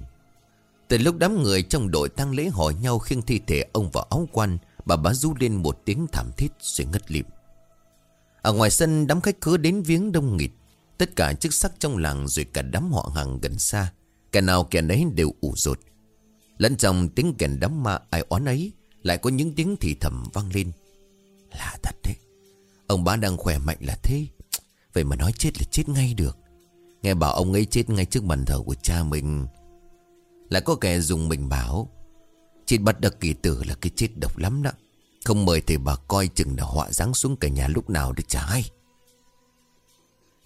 Từ lúc đám người trong đội tang lễ hỏi nhau khiêng thi thể ông vào áo quan Bà bá rú lên một tiếng thảm thiết rồi ngất lịm. Ở ngoài sân, đám khách khứa đến viếng đông nghịt. Tất cả chức sắc trong làng rồi cả đám họ hàng gần xa. Kẻ nào kẻ nấy đều ủ rột. Lẫn trong tiếng kèn đám ma ai oán ấy, Lại có những tiếng thì thầm vang lên. Lạ thật đấy. Ông bá đang khỏe mạnh là thế. Vậy mà nói chết là chết ngay được. Nghe bảo ông ấy chết ngay trước bàn thờ của cha mình. Lại có kẻ dùng mình bảo Chết bắt được kỳ tử là cái chết độc lắm đó. Không mời thì bà coi chừng là họa giáng xuống cả nhà lúc nào để trả hay.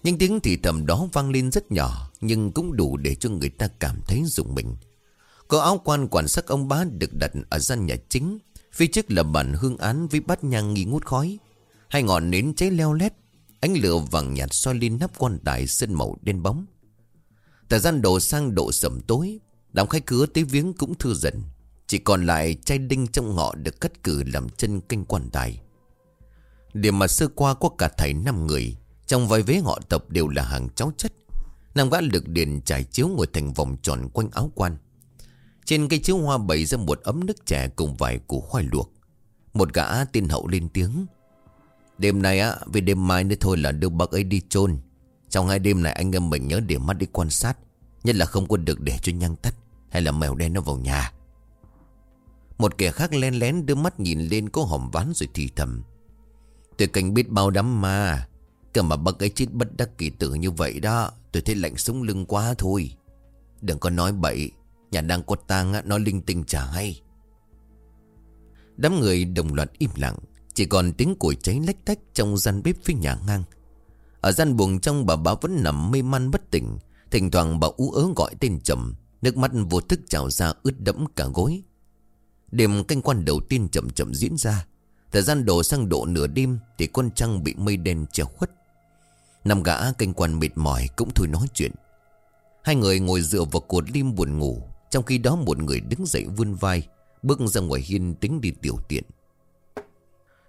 Những tiếng thì thầm đó vang lên rất nhỏ, Nhưng cũng đủ để cho người ta cảm thấy dùng mình. Có áo quan quản sắc ông bá được đặt ở gian nhà chính, Phía trước là bàn hương án với bát nhang nghi ngút khói. Hai ngọn nến cháy leo lét, Ánh lửa vàng nhạt soi lên nắp quan tài sơn màu đen bóng. Thời gian đổ sang độ sầm tối, Đám khách cứa tới viếng cũng thư dần chỉ còn lại chai đinh trong ngọ được cất cử làm chân canh quan tài. Điểm mà sơ qua có cả thầy năm người, Trong vài vế họ tập đều là hàng cháu chất. Năm gã lực điền trải chiếu ngồi thành vòng tròn quanh áo quan. Trên cây chiếu hoa bày ra một ấm nước chè cùng vài củ khoai luộc. Một gã tin hậu lên tiếng. Đêm nay á, Vì đêm mai nữa thôi là đưa bác ấy đi chôn. Trong hai đêm này anh em mình nhớ để mắt đi quan sát, Nhất là không có được để cho nhang tắt Hay là mèo đen nó vào nhà. Một kẻ khác len lén đưa mắt nhìn lên cô hòm ván rồi thì thầm. Tôi cảnh biết bao đám mà Cả mà bác ấy chết bất đắc kỳ tử như vậy đó, Tôi thấy lạnh sống lưng quá thôi. Đừng có nói bậy, Nhà đang có tang nói linh tinh chả hay. Đám người đồng loạt im lặng, chỉ còn tiếng củi cháy lách tách trong gian bếp phía nhà ngang. Ở gian buồng trong bà bá vẫn nằm mê man bất tỉnh, Thỉnh thoảng bà ú ớ gọi tên chồng, Nước mắt vô thức trào ra ướt đẫm cả gối. Đêm canh quan đầu tiên chậm chậm diễn ra. Thời gian đổ sang độ nửa đêm Thì con trăng bị mây đen che khuất. Nằm gã canh quan mệt mỏi cũng thôi nói chuyện. Hai người ngồi dựa vào cột lim buồn ngủ, Trong khi đó một người đứng dậy vươn vai, Bước ra ngoài hiên tính đi tiểu tiện.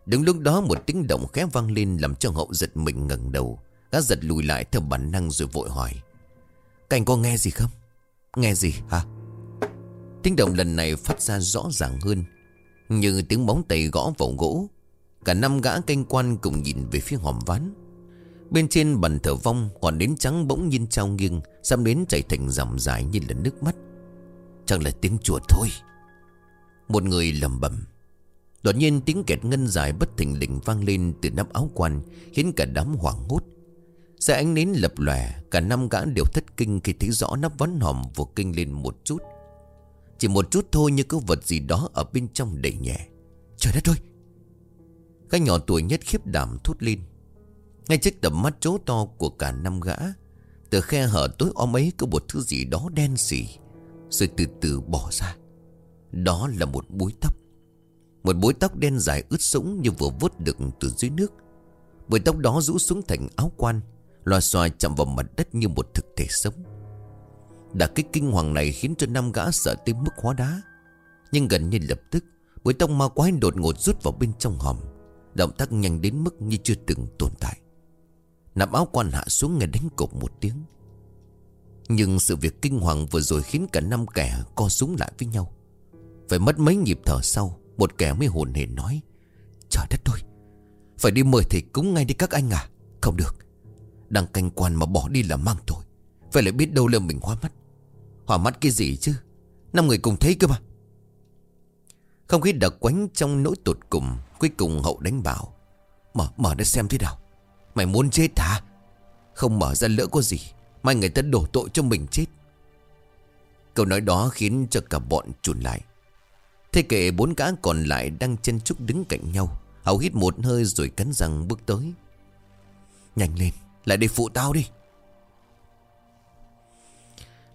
Đứng lúc đó một tiếng động khẽ vang lên Làm cho hậu giật mình ngẩng đầu. Gã giật lùi lại theo bản năng rồi vội hỏi. Cảnh có nghe gì không? Nghe gì, hả? Tiếng động lần này phát ra rõ ràng hơn, Như tiếng bóng tay gõ vào gỗ. Cả năm gã canh quan cùng nhìn về phía hòm ván. Bên trên bàn thờ vong còn nến trắng bỗng nhiên trao nghiêng Xăm nến chảy thành dòng dài như là nước mắt. Chẳng là tiếng chuột thôi. Một người lầm bầm. Đột nhiên tiếng kẹt ngân dài bất thình lình vang lên từ nắp áo quan, Khiến cả đám hoảng hốt. Xe ánh nến lập lòe, Cả năm gã đều thất kinh khi thấy rõ nắp ván hòm vừa kinh lên một chút. Chỉ một chút thôi như có vật gì đó ở bên trong đầy nhẹ. Trời đất ơi! Các nhỏ tuổi nhất khiếp đảm thốt lên. Ngay trước tầm mắt chố to của cả năm gã Từ khe hở tối om ấy có một thứ gì đó đen xỉ Rồi từ từ bỏ ra. Đó là một búi tóc. Một búi tóc đen dài ướt sũng như vừa vớt được từ dưới nước. Búi tóc đó rũ xuống thành áo quan, Loa xoa chạm vào mặt đất như một thực thể sống đã kích kinh hoàng này khiến cho năm gã sợ tới mức hóa đá. Nhưng gần như lập tức Bối tông ma quái đột ngột rút vào bên trong hòm. Động tác nhanh đến mức như chưa từng tồn tại. Nằm áo quan hạ xuống nghe đánh cột một tiếng. Nhưng sự việc kinh hoàng vừa rồi khiến cả năm kẻ co súng lại với nhau. Phải mất mấy nhịp thở sau, Một kẻ mới hồn hề nói, Trời đất ơi, Phải đi mời thầy cúng ngay đi các anh à? Không được. Đang canh quan mà bỏ đi là mang tội. Phải lại biết đâu là mình hoa mắt Hỏa mắt cái gì chứ? Năm người cùng thấy cơ mà. Không khí đặc quánh trong nỗi tụt cùng Cuối cùng hậu đánh bảo Mở, mở ra xem thế nào. Mày muốn chết hả? Không mở ra lỡ có gì. Mai người ta đổ tội cho mình chết. Câu nói đó khiến cho cả bọn chuồn lại. Thế kệ bốn cá còn lại đang chân chúc đứng cạnh nhau Hậu hít một hơi rồi cắn răng bước tới. Nhanh lên Lại đi phụ tao đi.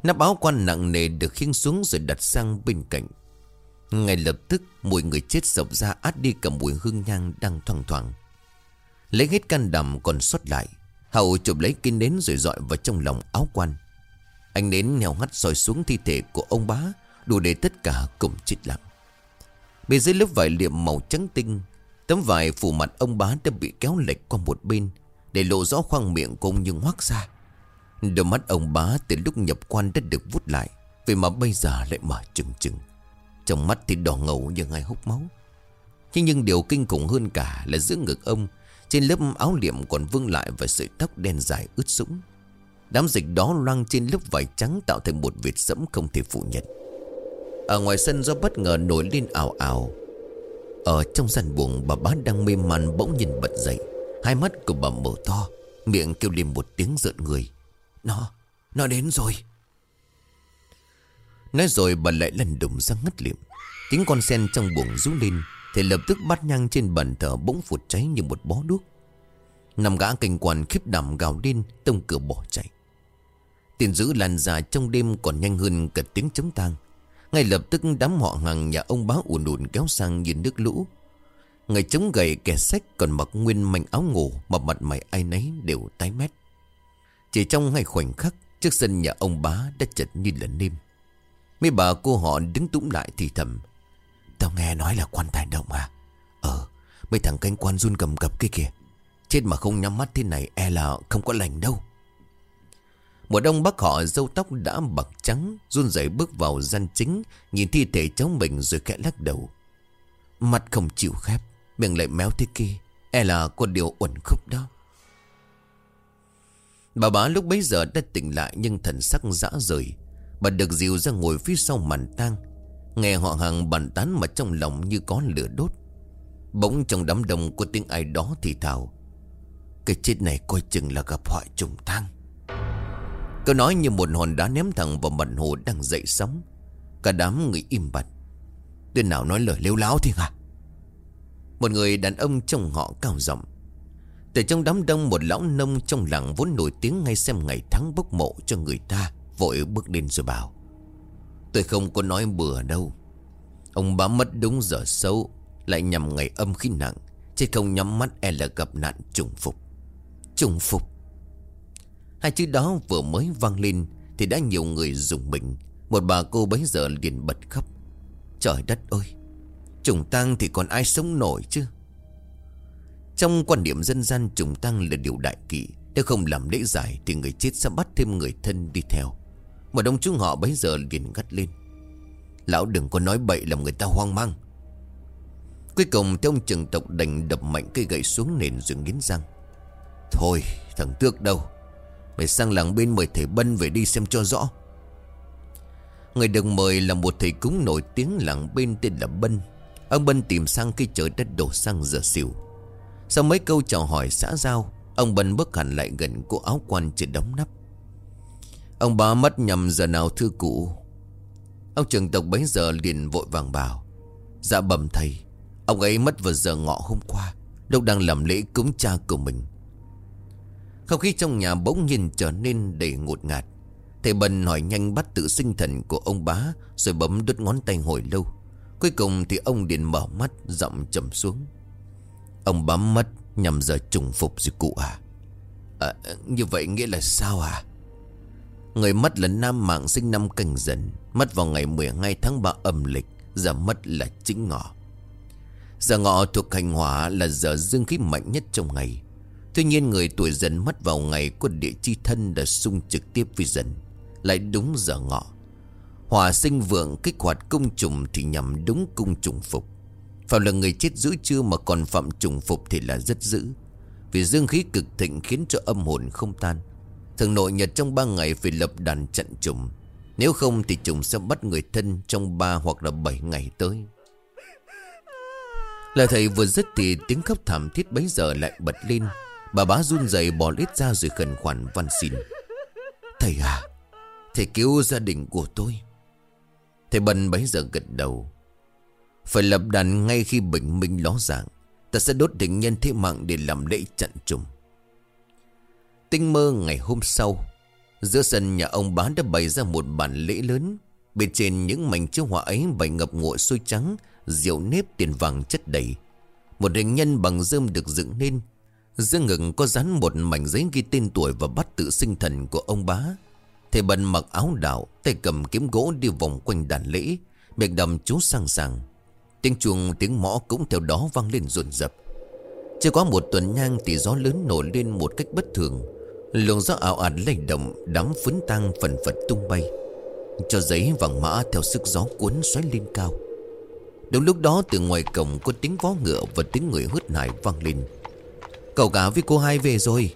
Nắp áo quan nặng nề được khiêng xuống rồi đặt sang bên cạnh. Ngay lập tức mùi người chết sộc ra át đi cả mùi hương nhang đang thoang thoảng. Lấy hết can đảm còn sót lại, Hậu chụp lấy kinh nến rồi dọi vào trong lòng áo quan. Anh nến nhào ngắt soi xuống thi thể của ông bá, Đủ để tất cả cùng chết lặng. Bên dưới lớp vải liệm màu trắng tinh, Tấm vải phủ mặt ông bá đã bị kéo lệch qua một bên, Để lộ rõ khoang miệng cũng như hoác ra Đôi mắt ông bá từ lúc nhập quan đã được vút lại, Vậy mà bây giờ lại mở trừng trừng. Trong mắt thì đỏ ngầu như ngay hốc máu. Thế nhưng điều kinh khủng hơn cả là giữa ngực ông, Trên lớp áo liệm còn vương lại và sợi tóc đen dài ướt sũng. Đám dịch đó loang trên lớp vải trắng tạo thành một vệt sẫm không thể phủ nhận. Ở ngoài sân do bất ngờ nổi lên ảo ảo Ở trong gian buồng, bà bá đang mê man bỗng nhìn bật dậy. Hai mắt của bà mở to, Miệng kêu lên một tiếng giận người. Nó, nó đến rồi. Nói rồi bà lại lần đùng ra ngất liệm. Tiếng con sen trong buồng rú lên Thì lập tức bắt nhang trên bàn thờ bỗng phụt cháy như một bó đuốc. Nằm gã cảnh quan khiếp đảm gào lên Tông cửa bỏ chạy. Tiền giữ làn ra trong đêm còn nhanh hơn cả tiếng chống tang. Ngay lập tức đám họ hàng nhà ông bá ùn ùn kéo sang nhìn nước lũ. Người chống gầy kẻ sách còn mặc nguyên mảnh áo ngủ Mà mặt mày ai nấy đều tái mét. Chỉ trong hai khoảnh khắc, Trước sân nhà ông bá đã chật như là nêm. Mấy bà cô họ đứng túng lại thì thầm, Tao nghe nói là quan tài động à? Ờ Mấy thằng canh quan run cầm cập kia kìa. Chết mà không nhắm mắt thế này E là không có lành đâu. Một đông bác họ dâu tóc đã bạc trắng, Run rẩy bước vào gian chính, Nhìn thi thể cháu mình rồi khẽ lắc đầu. Mặt không chịu khép, Miệng lại méo thế kia E là có điều uẩn khúc đó. Bà bá lúc bấy giờ đã tỉnh lại Nhưng thần sắc dã rời. Bà được dìu ra ngồi phía sau màn tang. Nghe họ hàng bàn tán mà trong lòng như có lửa đốt. Bỗng trong đám đông có tiếng ai đó thì thào. Cái chết này coi chừng là gặp họa trùng thang Câu nói như một hòn đá ném thẳng vào mặt hồ đang dậy sóng. Cả đám người im bặt. Tên nào nói lời lêu láo thì hả? Một người đàn ông trong họ cao giọng. Từ trong đám đông một lão nông trong làng vốn nổi tiếng ngay xem ngày tháng bốc mộ cho người ta, Vội bước lên rồi bảo, Tôi không có nói bừa đâu. Ông bám mất đúng giờ xấu, Lại nhằm ngày âm khí nặng, Chứ không nhắm mắt e là gặp nạn trùng phục. Trùng phục? Hai chữ đó vừa mới vang lên Thì đã nhiều người dùng mình. Một bà cô bấy giờ liền bật khóc. Trời đất ơi! Trùng tang thì còn ai sống nổi chứ? Trong quan điểm dân gian trùng tăng là điều đại kỵ, Nếu không làm lễ giải Thì người chết sẽ bắt thêm người thân đi theo. Một đông chúng họ bấy giờ liền gắt lên. Lão đừng có nói bậy làm người ta hoang mang. Cuối cùng thì ông trường tộc đành đập mạnh cây gậy xuống nền rồi nghiến răng. Thôi, thằng Tước đâu? Mày sang làng bên mời thầy Bân về đi xem cho rõ. Người được mời là một thầy cúng nổi tiếng làng bên tên là Bân. Ông Bân tìm sang khi trời đất đổ sang giờ xỉu. Sau mấy câu chào hỏi xã giao, Ông Bân bước hẳn lại gần cô áo quan chưa đóng nắp. Ông bá mất nhầm giờ nào thưa cụ. Ông trường tộc bấy giờ liền vội vàng bảo Dạ bẩm thầy, Ông ấy mất vào giờ ngọ hôm qua, Lúc đang làm lễ cúng cha của mình. Không khí trong nhà bỗng nhiên trở nên đầy ngột ngạt. Thầy Bần hỏi nhanh bắt tự sinh thần của ông bá, Rồi bấm đứt ngón tay hồi lâu. Cuối cùng thì ông liền mở mắt, Giọng trầm xuống. Ông bám mất nhằm giờ trùng phục rồi cụ à à Như vậy nghĩa là sao à Người mất là nam mạng sinh năm canh dần, Mất vào ngày 12 tháng 3 âm lịch Giờ mất là chính ngọ. Giờ ngọ thuộc hành hỏa là giờ dương khí mạnh nhất trong ngày. Tuy nhiên người tuổi dần mất vào ngày của địa chi thân đã xung trực tiếp với dần, Lại đúng giờ ngọ. Hỏa sinh vượng kích hoạt cung trùng thì nhằm đúng cung trùng phục. Phạm là người chết dữ chưa mà còn phạm trùng phục thì là rất dữ. Vì dương khí cực thịnh khiến cho âm hồn không tan. Thường nội nhật trong ba ngày phải lập đàn trận trùng. Nếu không thì trùng sẽ bắt người thân trong ba hoặc là bảy ngày tới. Là thầy vừa dứt thì tiếng khóc thảm thiết bấy giờ lại bật lên. Bà bá run rẩy bỏ lết ra rồi khẩn khoản văn xin. Thầy à Thầy cứu gia đình của tôi. Thầy bần bấy giờ gật đầu. Phải lập đàn ngay khi bình minh ló dạng. Ta sẽ đốt đỉnh nhân thế mạng để làm lễ trận trùng Tinh mơ ngày hôm sau, Giữa sân nhà ông bá đã bày ra một bàn lễ lớn. Bên trên những mảnh chiếu họa ấy bày ngập ngụa xôi trắng, Rượu nếp tiền vàng chất đầy. Một hình nhân bằng dơm được dựng lên Giữa ngực có dán một mảnh giấy ghi tên tuổi và bắt tự sinh thần của ông bá. Thầy bần mặc áo đạo Tay cầm kiếm gỗ đi vòng quanh đàn lễ, Miệng đầm chú sang sàng. Tiếng chuông, tiếng mõ cũng theo đó vang lên rồn rập. Chưa quá một tuần nhang thì gió lớn nổi lên một cách bất thường. Luồng gió ảo ạt lay động, Đám phấn tăng phần phật tung bay. Cho giấy vàng mã theo sức gió cuốn xoáy lên cao. Đúng lúc đó, từ ngoài cổng có tiếng vó ngựa và tiếng người hứt nải vang lên. Cậu cả với cô hai về rồi.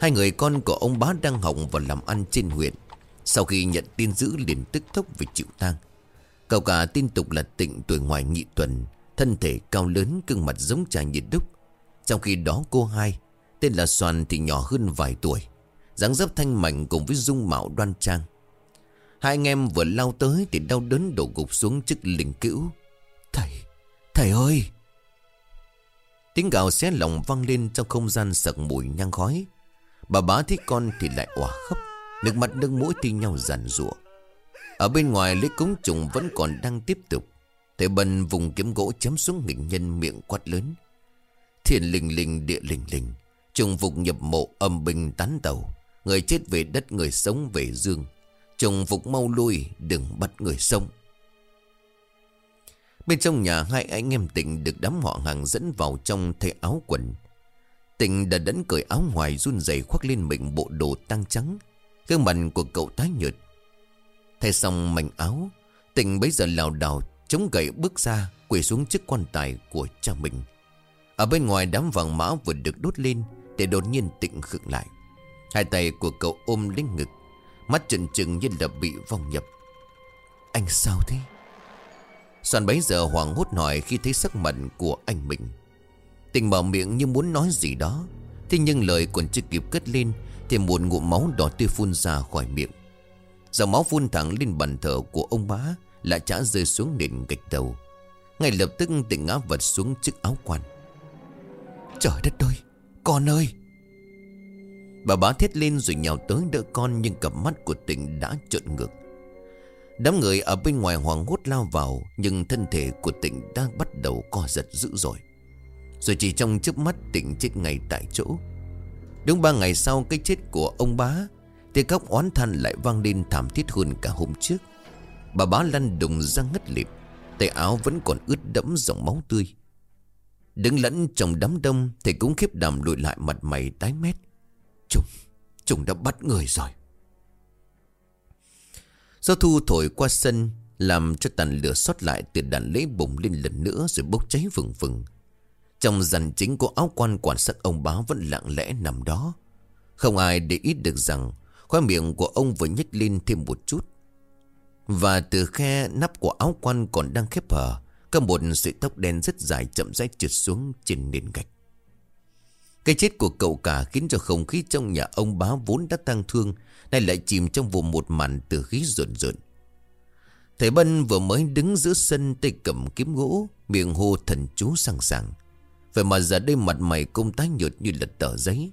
Hai người con của ông bá đang học và làm ăn trên huyện. Sau khi nhận tin giữ liền tức tốc về chịu tang. Cậu cả tin tục là tịnh tuổi ngoài nhị tuần Thân thể cao lớn gương mặt giống trà nhiệt đúc. Trong khi đó cô hai Tên là Soàn thì nhỏ hơn vài tuổi dáng dấp thanh mảnh cùng với dung mạo đoan trang. Hai anh em vừa lao tới Thì đau đớn đổ gục xuống trước linh cữu. Thầy, thầy ơi! Tiếng gào xé lòng vang lên trong không gian sặc mùi nhang khói. Bà bá thấy con thì lại òa khóc Nước mặt nước mũi thi nhau giàn ruộng ở bên ngoài lễ cúng trùng vẫn còn đang tiếp tục. Thầy Bân vùng kiếm gỗ chém xuống nghịch nhân miệng quát lớn. Thiên linh linh, địa linh linh, Trùng phục nhập mộ âm binh tán tàu. Người chết về đất, người sống về dương. Trùng phục mau lui, Đừng bắt người sống. Bên trong nhà, hai anh em tịnh Được đám họ hàng dẫn vào trong thay áo quần. Tịnh đã đấn cởi áo ngoài, run rẩy khoác lên mình bộ đồ tăng trắng. Gương mặt của cậu tái nhợt Thay xong mảnh áo Tịnh bấy giờ lảo đảo chống gậy bước ra, Quỳ xuống trước quan tài của cha mình. Ở bên ngoài đám vàng mã vừa được đốt lên Để đột nhiên tịnh khựng lại. Hai tay của cậu ôm lên ngực, Mắt trần trừng như là bị vong nhập. Anh sao thế? Soàn bấy giờ hoàng hốt hỏi khi thấy sắc mặt của anh mình. Tình mở miệng như muốn nói gì đó, Thế nhưng lời còn chưa kịp cất lên Thì một ngụm máu đỏ tươi phun ra khỏi miệng. Dòng máu phun thẳng lên bàn thờ của ông bá, Lại chả rơi xuống nền gạch đầu. Ngay lập tức tỉnh ngã vật xuống chiếc áo quan Trời đất ơi, Con ơi! Bà bá thét lên rồi nhào tới đỡ con Nhưng cặp mắt của tỉnh đã trợn ngược. Đám người ở bên ngoài hoàng hốt lao vào, Nhưng thân thể của tỉnh đang bắt đầu co giật dữ dội. Rồi chỉ trong chớp mắt, tỉnh chết ngay tại chỗ. Đúng ba ngày sau, cái chết của ông bá Tiếng khóc oán than lại vang lên thảm thiết hơn cả hôm trước. Bà bá lăn đùng ra ngất lịm Tay áo vẫn còn ướt đẫm dòng máu tươi. Đứng lẫn trong đám đông Thầy cũng khiếp đảm lùi lại mặt mày tái mét. Chúng, chúng đã bắt người rồi. Gió thu thổi qua sân Làm cho tàn lửa sót lại từ đàn lễ bùng lên lần nữa Rồi bốc cháy vừng vừng. Trong dàn chính của áo quan quản sát ông báo vẫn lặng lẽ nằm đó. Không ai để ý được rằng khoai miệng của ông vừa nhếch lên thêm một chút. Và từ khe nắp của áo quan còn đang khép hở, có một sợi tóc đen rất dài chậm rãi trượt xuống trên nền gạch. Cái chết của cậu cả khiến cho không khí trong nhà ông bá vốn đã tăng thương, nay lại chìm trong vùng một màn từ khí rộn rộn. Thầy Bân vừa mới đứng giữa sân tay cầm kiếm gỗ, miệng hô thần chú sẵn sàng. Vậy mà giờ đây mặt mày cũng tái nhợt như lật tờ giấy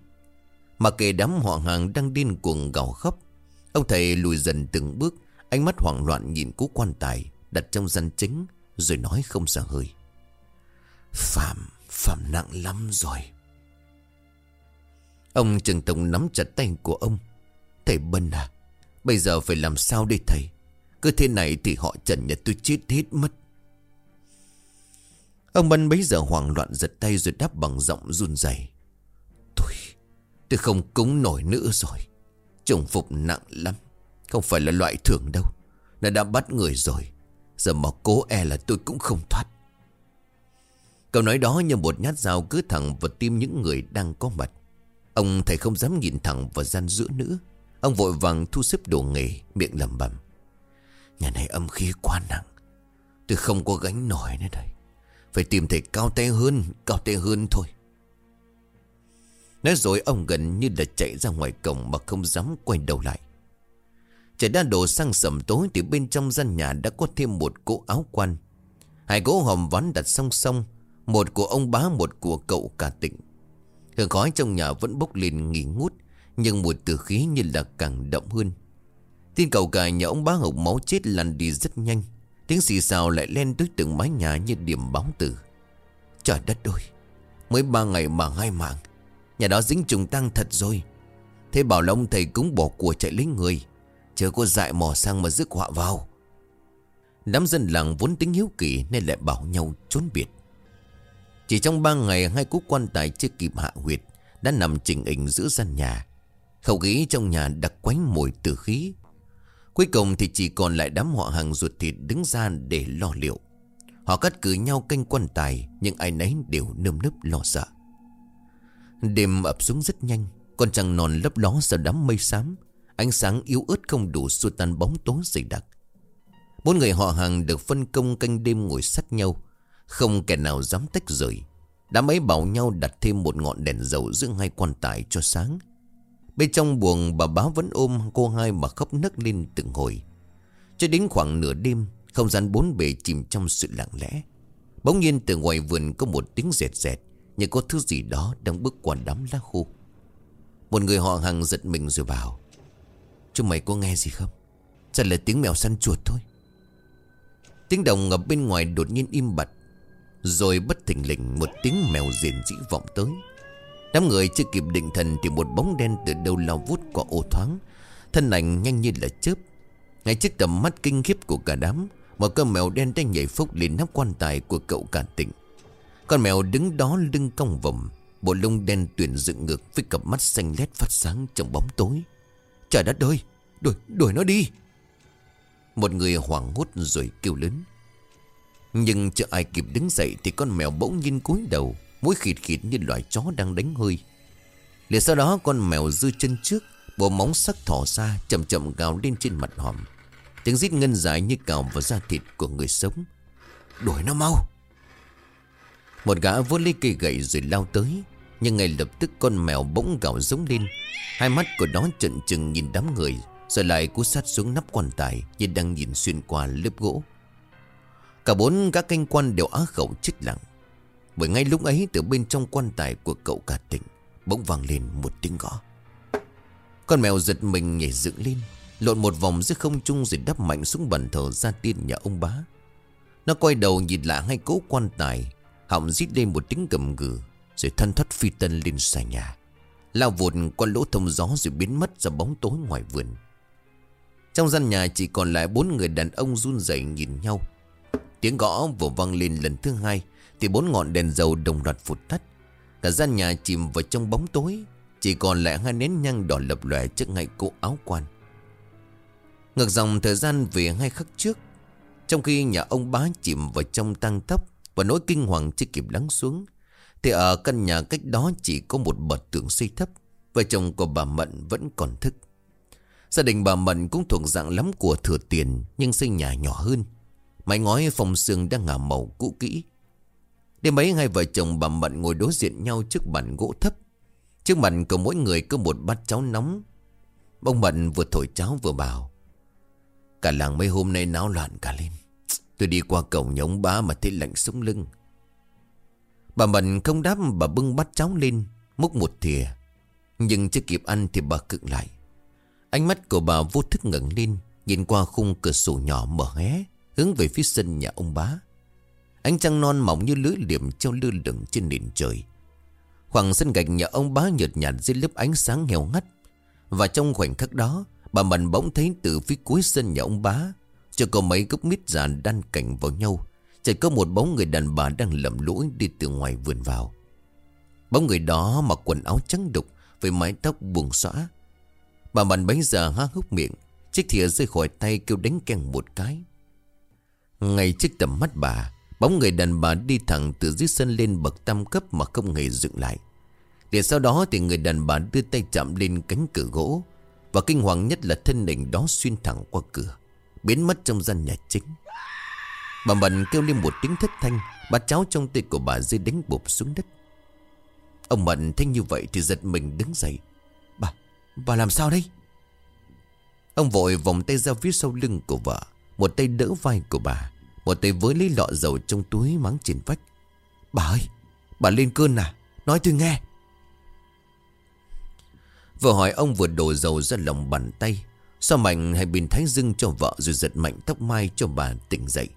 mà kể đám họ hàng đang điên cuồng gào khóc Ông thầy lùi dần từng bước Ánh mắt hoảng loạn nhìn cú quan tài Đặt trong gian chính Rồi nói không sợ hơi. Phạm, Phạm nặng lắm rồi. Ông Trần Tùng nắm chặt tay của ông. Thầy Bân à Bây giờ phải làm sao đây thầy? Cứ thế này thì họ Trần nhà tôi chết hết mất. Ông Bân bấy giờ hoảng loạn giật tay rồi đáp bằng giọng run rẩy. Tôi, không cúng nổi nữa rồi. Trùng phục nặng lắm. Không phải là loại thường đâu. Nó đã bắt người rồi. Giờ mà cố e là tôi cũng không thoát. Câu nói đó như một nhát dao cứ thẳng vào tim những người đang có mặt. Ông thầy không dám nhìn thẳng vào gian giữa nữa Ông vội vàng thu xếp đồ nghề Miệng lầm bầm Nhà này âm khí quá nặng. Tôi không có gánh nổi nữa đây. Phải tìm thầy cao tay hơn Cao tay hơn thôi. Nói rồi ông gần như là chạy ra ngoài cổng Mà không dám quay đầu lại. Trời đã đổ sang sầm tối Thì bên trong gian nhà đã có thêm một cỗ áo quan. Hai gỗ hòm ván đặt song song, Một của ông bá, một của cậu cả tịnh Hương khói trong nhà vẫn bốc lên nghỉ ngút, Nhưng mùi từ khí như là càng đậm hơn. Tin cầu cài nhà ông bá hộc máu chết lăn đi rất nhanh. Tiếng xì xào lại lên tới từng mái nhà như điểm báo tử. Trời đất ơi, Mới ba ngày mà hai mạng. Nhà đó dính trùng tăng thật rồi. Thế bảo long thầy cũng bỏ của chạy lấy người. Chờ có dại mò sang mà rước họa vào. Đám dân làng vốn tính hiếu kỳ Nên lại bảo nhau trốn biệt. Chỉ trong ba ngày, Hai cú quan tài chưa kịp hạ huyệt Đã nằm trình hình giữa gian nhà. Khẩu khí trong nhà đặc quánh mùi tử khí. Cuối cùng thì chỉ còn lại đám họ hàng ruột thịt đứng ra để lo liệu. Họ cắt cử nhau canh quan tài, Nhưng ai nấy đều nơm nớp lo sợ. Đêm ập xuống rất nhanh, Con trăng non lấp ló sau đám mây xám. Ánh sáng yếu ớt không đủ xua tan bóng tối dày đặc. Bốn người họ hàng được phân công canh đêm ngồi sát nhau. Không kẻ nào dám tách rời. Đám ấy bảo nhau đặt thêm một ngọn đèn dầu giữa hai quan tài cho sáng. Bên trong buồng bà báo vẫn ôm cô hai mà khóc nấc lên từng hồi. Cho đến khoảng nửa đêm, Không gian bốn bề chìm trong sự lặng lẽ. Bỗng nhiên từ ngoài vườn có một tiếng rẹt rẹt. Như có thứ gì đó đang bước qua đám lá khô. Một người họ hàng giật mình rồi bảo, Chúng mày có nghe gì không? Chắc là tiếng mèo săn chuột thôi. Tiếng đồng ở bên ngoài đột nhiên im bặt, Rồi bất thình lình Một tiếng mèo rền dĩ vọng tới. Đám người chưa kịp định thần Thì một bóng đen từ đâu lao vút qua ô thoáng. Thân ảnh nhanh như là chớp. Ngay trước tầm mắt kinh khiếp của cả đám, Một con mèo đen đang nhảy phúc lên nắp quan tài của cậu cả tỉnh. Con mèo đứng đó lưng cong vòng Bộ lông đen tuyển dựng ngược Với cặp mắt xanh lét phát sáng trong bóng tối. Trời đất ơi Đuổi, đuổi nó đi. Một người hoảng hốt rồi kêu lớn. Nhưng chưa ai kịp đứng dậy Thì con mèo bỗng nhiên cúi đầu Mũi khịt khịt như loài chó đang đánh hơi. Liền sau đó con mèo dư chân trước Bộ móng sắc thỏ ra Chậm chậm gào lên trên mặt hòm. Tiếng rít ngân dài như cào vào da thịt của người sống. Đuổi nó mau! Một gã vô lấy cây gậy rồi lao tới, Nhưng ngay lập tức con mèo bỗng gào giống lên. Hai mắt của nó trận chừng nhìn đám người, Rồi lại cú sát xuống nắp quan tài Như đang nhìn xuyên qua lớp gỗ. Cả bốn các canh quan đều á khẩu chích lặng. Bởi ngay lúc ấy, từ bên trong quan tài của cậu cả tỉnh, Bỗng vang lên một tiếng gõ. Con mèo giật mình nhảy dựng lên, Lộn một vòng giữa không trung rồi đắp mạnh xuống bàn thờ gia tiên nhà ông bá. Nó quay đầu nhìn lại hai cỗ quan tài Họng rít lên một tiếng gầm gừ, Rồi thân thất phi tân lên xà nhà. Lao vụt qua lỗ thông gió rồi biến mất ra bóng tối ngoài vườn. Trong gian nhà chỉ còn lại bốn người đàn ông run rẩy nhìn nhau. Tiếng gõ vừa vang lên lần thứ hai, Thì bốn ngọn đèn dầu đồng loạt phụt tắt. Cả gian nhà chìm vào trong bóng tối, Chỉ còn lại hai nén nhang đỏ lập lòe trước ngay cổ áo quan. Ngược dòng thời gian về hai khắc trước, Trong khi nhà ông bá chìm vào trong tăng tốc và nỗi kinh hoàng chưa kịp lắng xuống, Thì ở căn nhà cách đó chỉ có một bậc tường xây thấp, Vợ chồng của bà Mận vẫn còn thức. Gia đình bà Mận cũng thuộc dạng lắm của thừa tiền, Nhưng xây nhà nhỏ hơn. Mái ngói phòng xương đang ngả màu cũ kỹ. Đêm ấy, hai vợ chồng bà Mận ngồi đối diện nhau trước bàn gỗ thấp. Trước mặt của mỗi người có một bát cháo nóng. Ông Mận vừa thổi cháo vừa bảo, Cả làng mấy hôm nay náo loạn cả lên. Tôi đi qua cổng nhà ông bá mà thấy lạnh sống lưng. Bà Mận không đáp bà bưng bát cháo lên, Múc một thìa. Nhưng chưa kịp ăn thì bà cựng lại. Ánh mắt của bà vô thức ngẩng lên, Nhìn qua khung cửa sổ nhỏ mở hé, Hướng về phía sân nhà ông bá. Ánh trăng non mỏng như lưỡi liềm treo lơ lửng trên nền trời. Khoảng sân gạch nhà ông bá nhợt nhạt dưới lớp ánh sáng heo ngắt. Và trong khoảnh khắc đó, Bà Mận bỗng thấy từ phía cuối sân nhà ông bá chưa có mấy gốc mít già đan cảnh vào nhau, Chỉ có một bóng người đàn bà đang lầm lũi đi từ ngoài vườn vào. Bóng người đó mặc quần áo trắng đục Với mái tóc buồn xõa. Bà Mận bánh giờ há hốc miệng, Chiếc thìa rơi khỏi tay kêu đánh keng một cái. Ngay trước tầm mắt bà, Bóng người đàn bà đi thẳng từ dưới sân lên bậc tam cấp mà không hề dựng lại. Để sau đó thì người đàn bà đưa tay chạm lên cánh cửa gỗ, Và kinh hoàng nhất là thân hình đó xuyên thẳng qua cửa. Biến mất trong gian nhà chính. Bà Mận kêu lên một tiếng thất thanh Bà cháu trong tay của bà rơi đánh bụp xuống đất. Ông Mận thấy như vậy thì giật mình đứng dậy. Bà, bà làm sao đây? Ông vội vòng tay ra phía sau lưng của vợ Một tay đỡ vai của bà Một tay với lấy lọ dầu trong túi mắng trên vách. Bà ơi Bà lên cơn à Nói tôi nghe. Vừa hỏi ông vừa đổ dầu ra lòng bàn tay Sao mạnh hay bình thái dưng cho vợ Rồi giật mạnh tóc mai cho bà tỉnh dậy?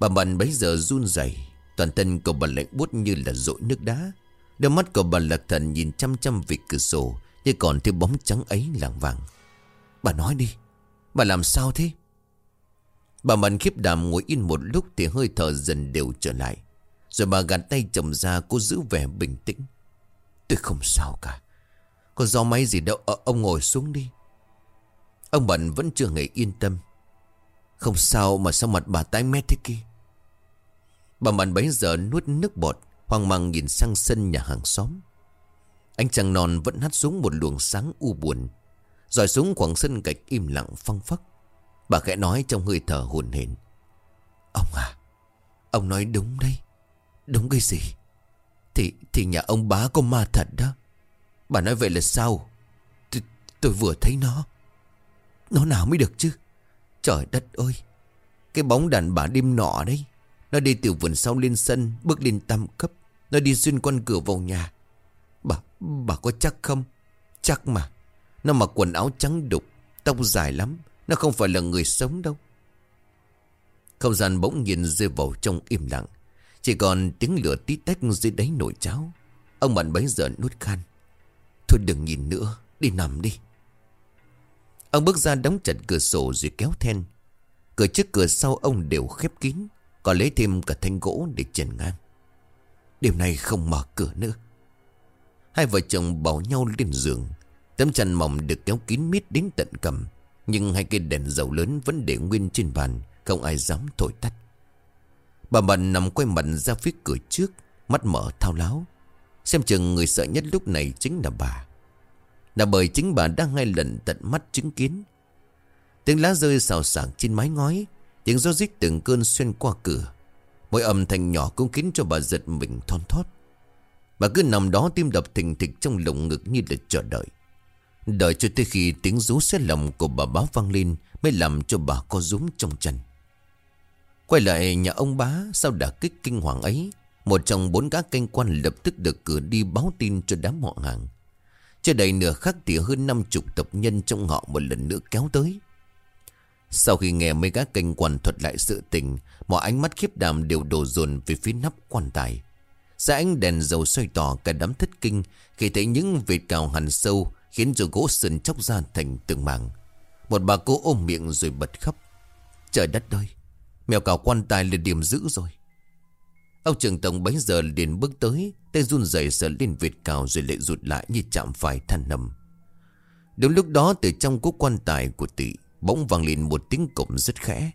Bà Mận bấy giờ run rẩy, Toàn thân của bà lạnh bút như là rội nước đá. Đôi mắt của bà lạc thần nhìn chăm chăm về cửa sổ, Như còn thấy bóng trắng ấy làng vàng Bà nói đi, Bà làm sao thế? Bà Mận khiếp đảm ngồi yên một lúc Thì hơi thở dần đều trở lại. Rồi bà gạt tay chồng ra cô giữ vẻ bình tĩnh. Tôi không sao cả. Có do máy gì đâu ờ, Ông ngồi xuống đi. Ông Bận vẫn chưa hề yên tâm. Không sao mà sao mặt bà tái mét thế kia? Bà Mận bấy giờ nuốt nước bọt, Hoang mang nhìn sang sân nhà hàng xóm. Anh chàng non vẫn hắt xuống một luồng sáng u buồn Rồi xuống khoảng sân gạch im lặng phăng phắc. Bà khẽ nói trong hơi thở hồn hển. Ông à Ông nói đúng đấy, Đúng cái gì? Thì thì nhà ông bá có ma thật đó. Bà nói vậy là sao? T, Tôi vừa thấy nó. Nó nào mới được chứ? Trời đất ơi! Cái bóng đàn bà đêm nọ đấy Nó đi từ vườn sau lên sân Bước lên tam cấp Nó đi xuyên qua cửa vào nhà. Bà, bà có chắc không? Chắc mà. Nó mặc quần áo trắng đục Tóc dài lắm Nó không phải là người sống đâu. Không gian bỗng nhiên rơi vào trong im lặng. Chỉ còn tiếng lửa tí tách dưới đáy nồi cháo. Ông bạn bấy giờ nuốt khan. Thôi đừng nhìn nữa Đi nằm đi. Ông bước ra đóng chặt cửa sổ rồi kéo then. Cửa trước cửa sau ông đều khép kín, Còn lấy thêm cả thanh gỗ để trần ngang. Đêm nay không mở cửa nữa. Hai vợ chồng bảo nhau lên giường. Tấm chăn mỏng được kéo kín mít đến tận cầm, Nhưng hai cây đèn dầu lớn vẫn để nguyên trên bàn, Không ai dám thổi tắt. Bà Mận nằm quay mặt ra phía cửa trước, Mắt mở thao láo. Xem chừng người sợ nhất lúc này chính là bà. Là bởi chính bà đang ngay lần tận mắt chứng kiến. Tiếng lá rơi xào xạc trên mái ngói, Tiếng gió rít từng cơn xuyên qua cửa. Mỗi âm thanh nhỏ cũng khiến cho bà giật mình thon thót. Bà cứ nằm đó tim đập thình thịch trong lồng ngực như là chờ đợi. Đợi cho tới khi tiếng rú xét lòng của bà báo vang lên Mới làm cho bà co rúm trong chân. Quay lại nhà ông bá, Sau đả kích kinh hoàng ấy, Một trong bốn gã canh quan lập tức được cử đi báo tin cho đám họ hàng. Chưa đầy nửa khắc thì hơn năm chục tộc nhân trong họ một lần nữa kéo tới. Sau khi nghe mấy gã canh quan thuật lại sự tình, Mọi ánh mắt khiếp đảm đều đổ dồn về phía nắp quan tài. Ra ánh đèn dầu xoay tỏ cả đám thất kinh, Khi thấy những vệt cào hằn sâu Khiến cho gỗ sườn chóc ra thành từng mảng. Một bà cô ôm miệng rồi bật khóc. Trời đất ơi, Mèo cào quan tài là điểm dữ rồi. Ông trường tổng bấy giờ liền bước tới, Tay run rẩy sờ lên Việt cào Rồi lại rụt lại như chạm phải than nầm. Đúng lúc đó, từ trong cố quan tài của tỷ Bỗng vang lên một tiếng cổng rất khẽ.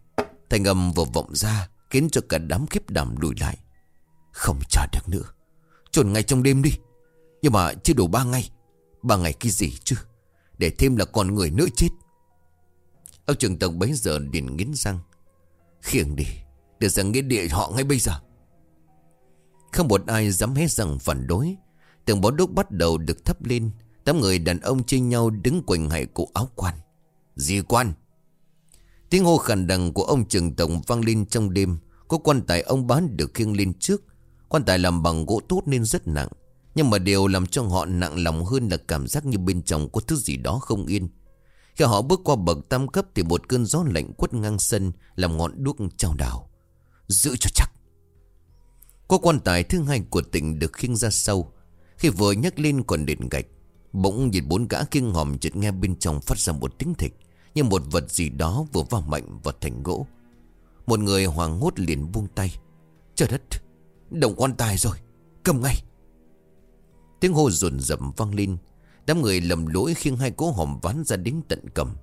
Thành âm vừa vọng ra, Khiến cho cả đám khiếp đảm lùi lại. Không chờ được nữa. Trồn ngay trong đêm đi. Nhưng mà chưa đủ ba ngày. Ba ngày cái gì chứ? Để thêm là còn người nữa chết. Ông trường tổng bấy giờ liền nghiến răng. Khiêng đi. Để ra nghĩa địa họ ngay bây giờ. Không một ai dám hết rằng phản đối. Từng bó đúc bắt đầu được thắp lên. Tám người đàn ông chia nhau đứng quanh hại cụ áo quan. Di quan. Tiếng hô khàn đằng của ông trường tổng vang lên trong đêm. Có quan tài ông bán được khiêng lên trước. Quan tài làm bằng gỗ tốt nên rất nặng. Nhưng mà điều làm cho họ nặng lòng hơn là cảm giác như bên trong có thứ gì đó không yên. Khi họ bước qua bậc tam cấp thì một cơn gió lạnh quất ngang sân, Làm ngọn đuốc trao đảo. Giữ cho chắc. Có quan tài thứ hai của tỉnh được khiêng ra sâu Khi vừa nhắc lên còn đền gạch, Bỗng nhìn bốn gã kiêng hòm chợt nghe bên trong phát ra một tiếng thịch Như một vật gì đó vừa vào mạnh vào thành gỗ. Một người hoàng hốt liền buông tay. Trời đất Động quan tài rồi, Cầm ngay. Tiếng hô rồn rầm vang lên, Đám người lầm lỗi khiêng hai cố hòm ván ra đến tận cầm.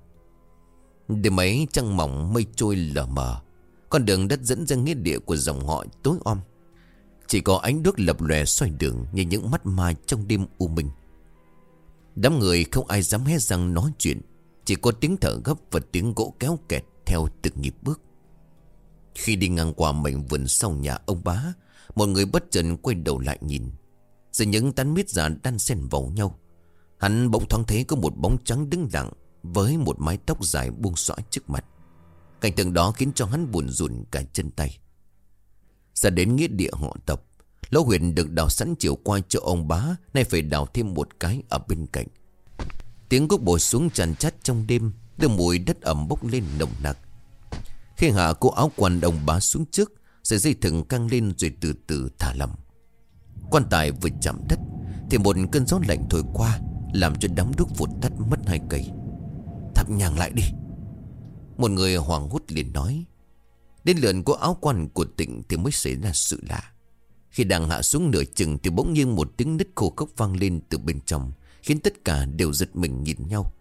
Đêm ấy trăng mỏng mây trôi lờ mờ, Con đường đất dẫn ra nghĩa địa của dòng họ tối om. Chỉ có ánh đuốc lập lòe xoay đường Như những mắt ma trong đêm u minh. Đám người không ai dám hé răng nói chuyện, Chỉ có tiếng thở gấp và tiếng gỗ kéo kẹt Theo từng nhịp bước. Khi đi ngang qua mảnh vườn sau nhà ông bá Một người bất chợt quay đầu lại nhìn. Giữa những tán mít giả đan xen vào nhau, Hắn bỗng thoáng thấy có một bóng trắng đứng lặng Với một mái tóc dài buông xõa trước mặt. Cảnh tượng đó khiến cho hắn buồn rùn cả chân tay. Ra đến nghĩa địa họ tập Lỗ huyền được đào sẵn chiều qua cho ông bá, Nay phải đào thêm một cái ở bên cạnh. Tiếng cúc bổ xuống tràn chát trong đêm Đưa mùi đất ẩm bốc lên nồng nặc. Khi hạ cô áo quần đồng bá xuống trước, Sợi dây thừng căng lên rồi từ từ thả lỏng. Quan tài vừa chạm đất, Thì một cơn gió lạnh thổi qua, Làm cho đám đuốc vụt tắt mất hai cây. Thắp nhàng lại đi. Một người hoàng hút liền nói Đến lượn của áo quan của tỉnh Thì mới xảy ra sự lạ. Khi đang hạ xuống nửa chừng Thì bỗng nhiên một tiếng nứt khô khốc vang lên từ bên trong, Khiến tất cả đều giật mình nhìn nhau.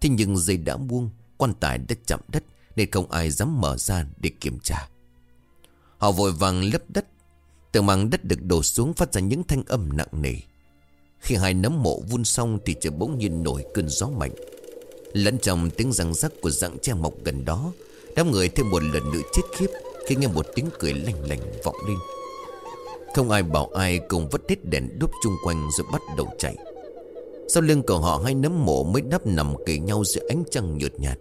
Thế nhưng dây đã buông, Quan tài đã chạm đất Nên không ai dám mở ra để kiểm tra. Họ vội vàng lấp đất. Tường mảng đất được đổ xuống phát ra những thanh âm nặng nề. Khi hai nấm mộ vun xong Thì trời bỗng nhiên nổi cơn gió mạnh. Lẫn trong tiếng răng rắc của dạng tre mọc gần đó Đám người thêm một lần nữa chết khiếp Khi nghe một tiếng cười lành lành vọng lên. Không ai bảo ai cùng vất hết đèn đúc chung quanh rồi bắt đầu chạy. Sau lưng của họ hai nấm mộ mới đắp nằm kề nhau giữa ánh trăng nhợt nhạt.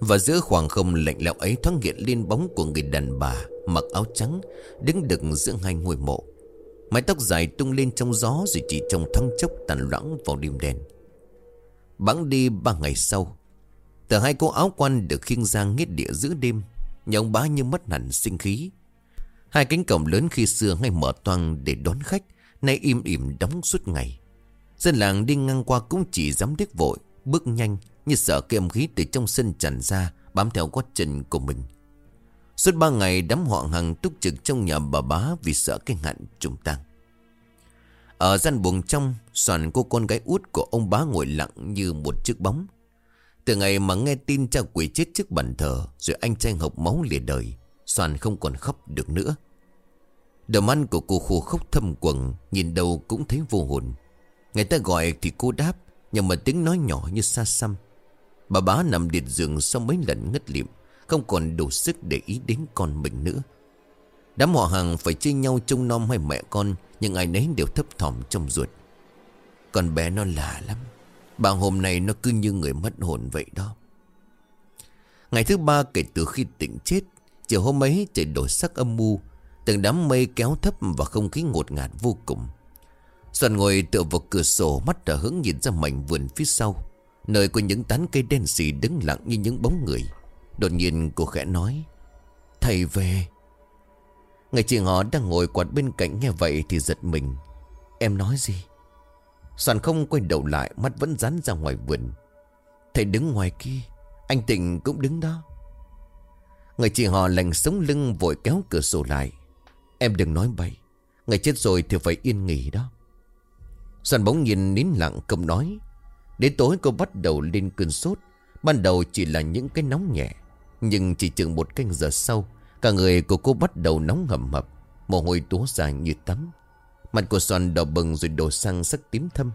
Và giữa khoảng không lạnh lẽo ấy thoáng hiện lên bóng của người đàn bà Mặc áo trắng Đứng đựng giữa hai ngôi mộ. Mái tóc dài tung lên trong gió Rồi chỉ trong thoáng chốc tàn loãng vào đêm đen. Bắn đi ba ngày sau Tờ hai cô áo quan được khiêng giang nghết địa giữa đêm Nhà ông bá như mất hẳn sinh khí. Hai cánh cổng lớn khi xưa ngay mở toang để đón khách, Nay im ỉm đóng suốt ngày. Dân làng đi ngang qua cũng chỉ dám điếc vội, Bước nhanh như sợ cái âm khí từ trong sân tràn ra, Bám theo gót chân của mình. Suốt ba ngày đám họ hàng túc trực trong nhà bà bá Vì sợ cái hạn trùng tăng Ở gian buồng trong Soàn cô con gái út của ông bá ngồi lặng như một chiếc bóng. Từ ngày mà nghe tin cha quỷ chết trước bàn thờ, Rồi anh trai hộc máu lìa đời, Soàn không còn khóc được nữa. Đầm ăn của cô khô khóc thâm quần Nhìn đâu cũng thấy vô hồn. Người ta gọi thì cô đáp, Nhưng mà tiếng nói nhỏ như xa xăm. Bà bá nằm liệt giường sau mấy lần ngất liệm, Không còn đủ sức để ý đến con mình nữa. Đám họ hàng phải chia nhau trông nom hai mẹ con, Nhưng ai nấy đều thấp thỏm trong ruột. Con bé nó lạ lắm. Bà hôm nay nó cứ như người mất hồn vậy đó. Ngày thứ ba kể từ khi tỉnh chết, Chiều hôm ấy trời đổi sắc âm mưu Từng đám mây kéo thấp và không khí ngột ngạt vô cùng. Soàn ngồi tựa vào cửa sổ, mắt đã hướng nhìn ra mảnh vườn phía sau, Nơi có những tán cây đen xì đứng lặng như những bóng người. Đột nhiên cô khẽ nói, Thầy về. Ngày chị họ đang ngồi quạt bên cạnh nghe vậy thì giật mình. Em nói gì? Soàn không quay đầu lại, Mắt vẫn dán ra ngoài vườn. Thầy đứng ngoài kia, Anh Tịnh cũng đứng đó. Người chị họ lành sống lưng vội kéo cửa sổ lại. Em đừng nói bậy, Người chết rồi thì phải yên nghỉ đó. Soàn bóng nhìn nín lặng không nói Đến tối cô bắt đầu lên cơn sốt. Ban đầu chỉ là những cái nóng nhẹ, Nhưng chỉ chừng một canh giờ sau, Cả người của cô bắt đầu nóng hầm hập, Mồ hôi túa dài như tắm. Mặt của Soàn đỏ bừng rồi đổ sang sắc tím thâm.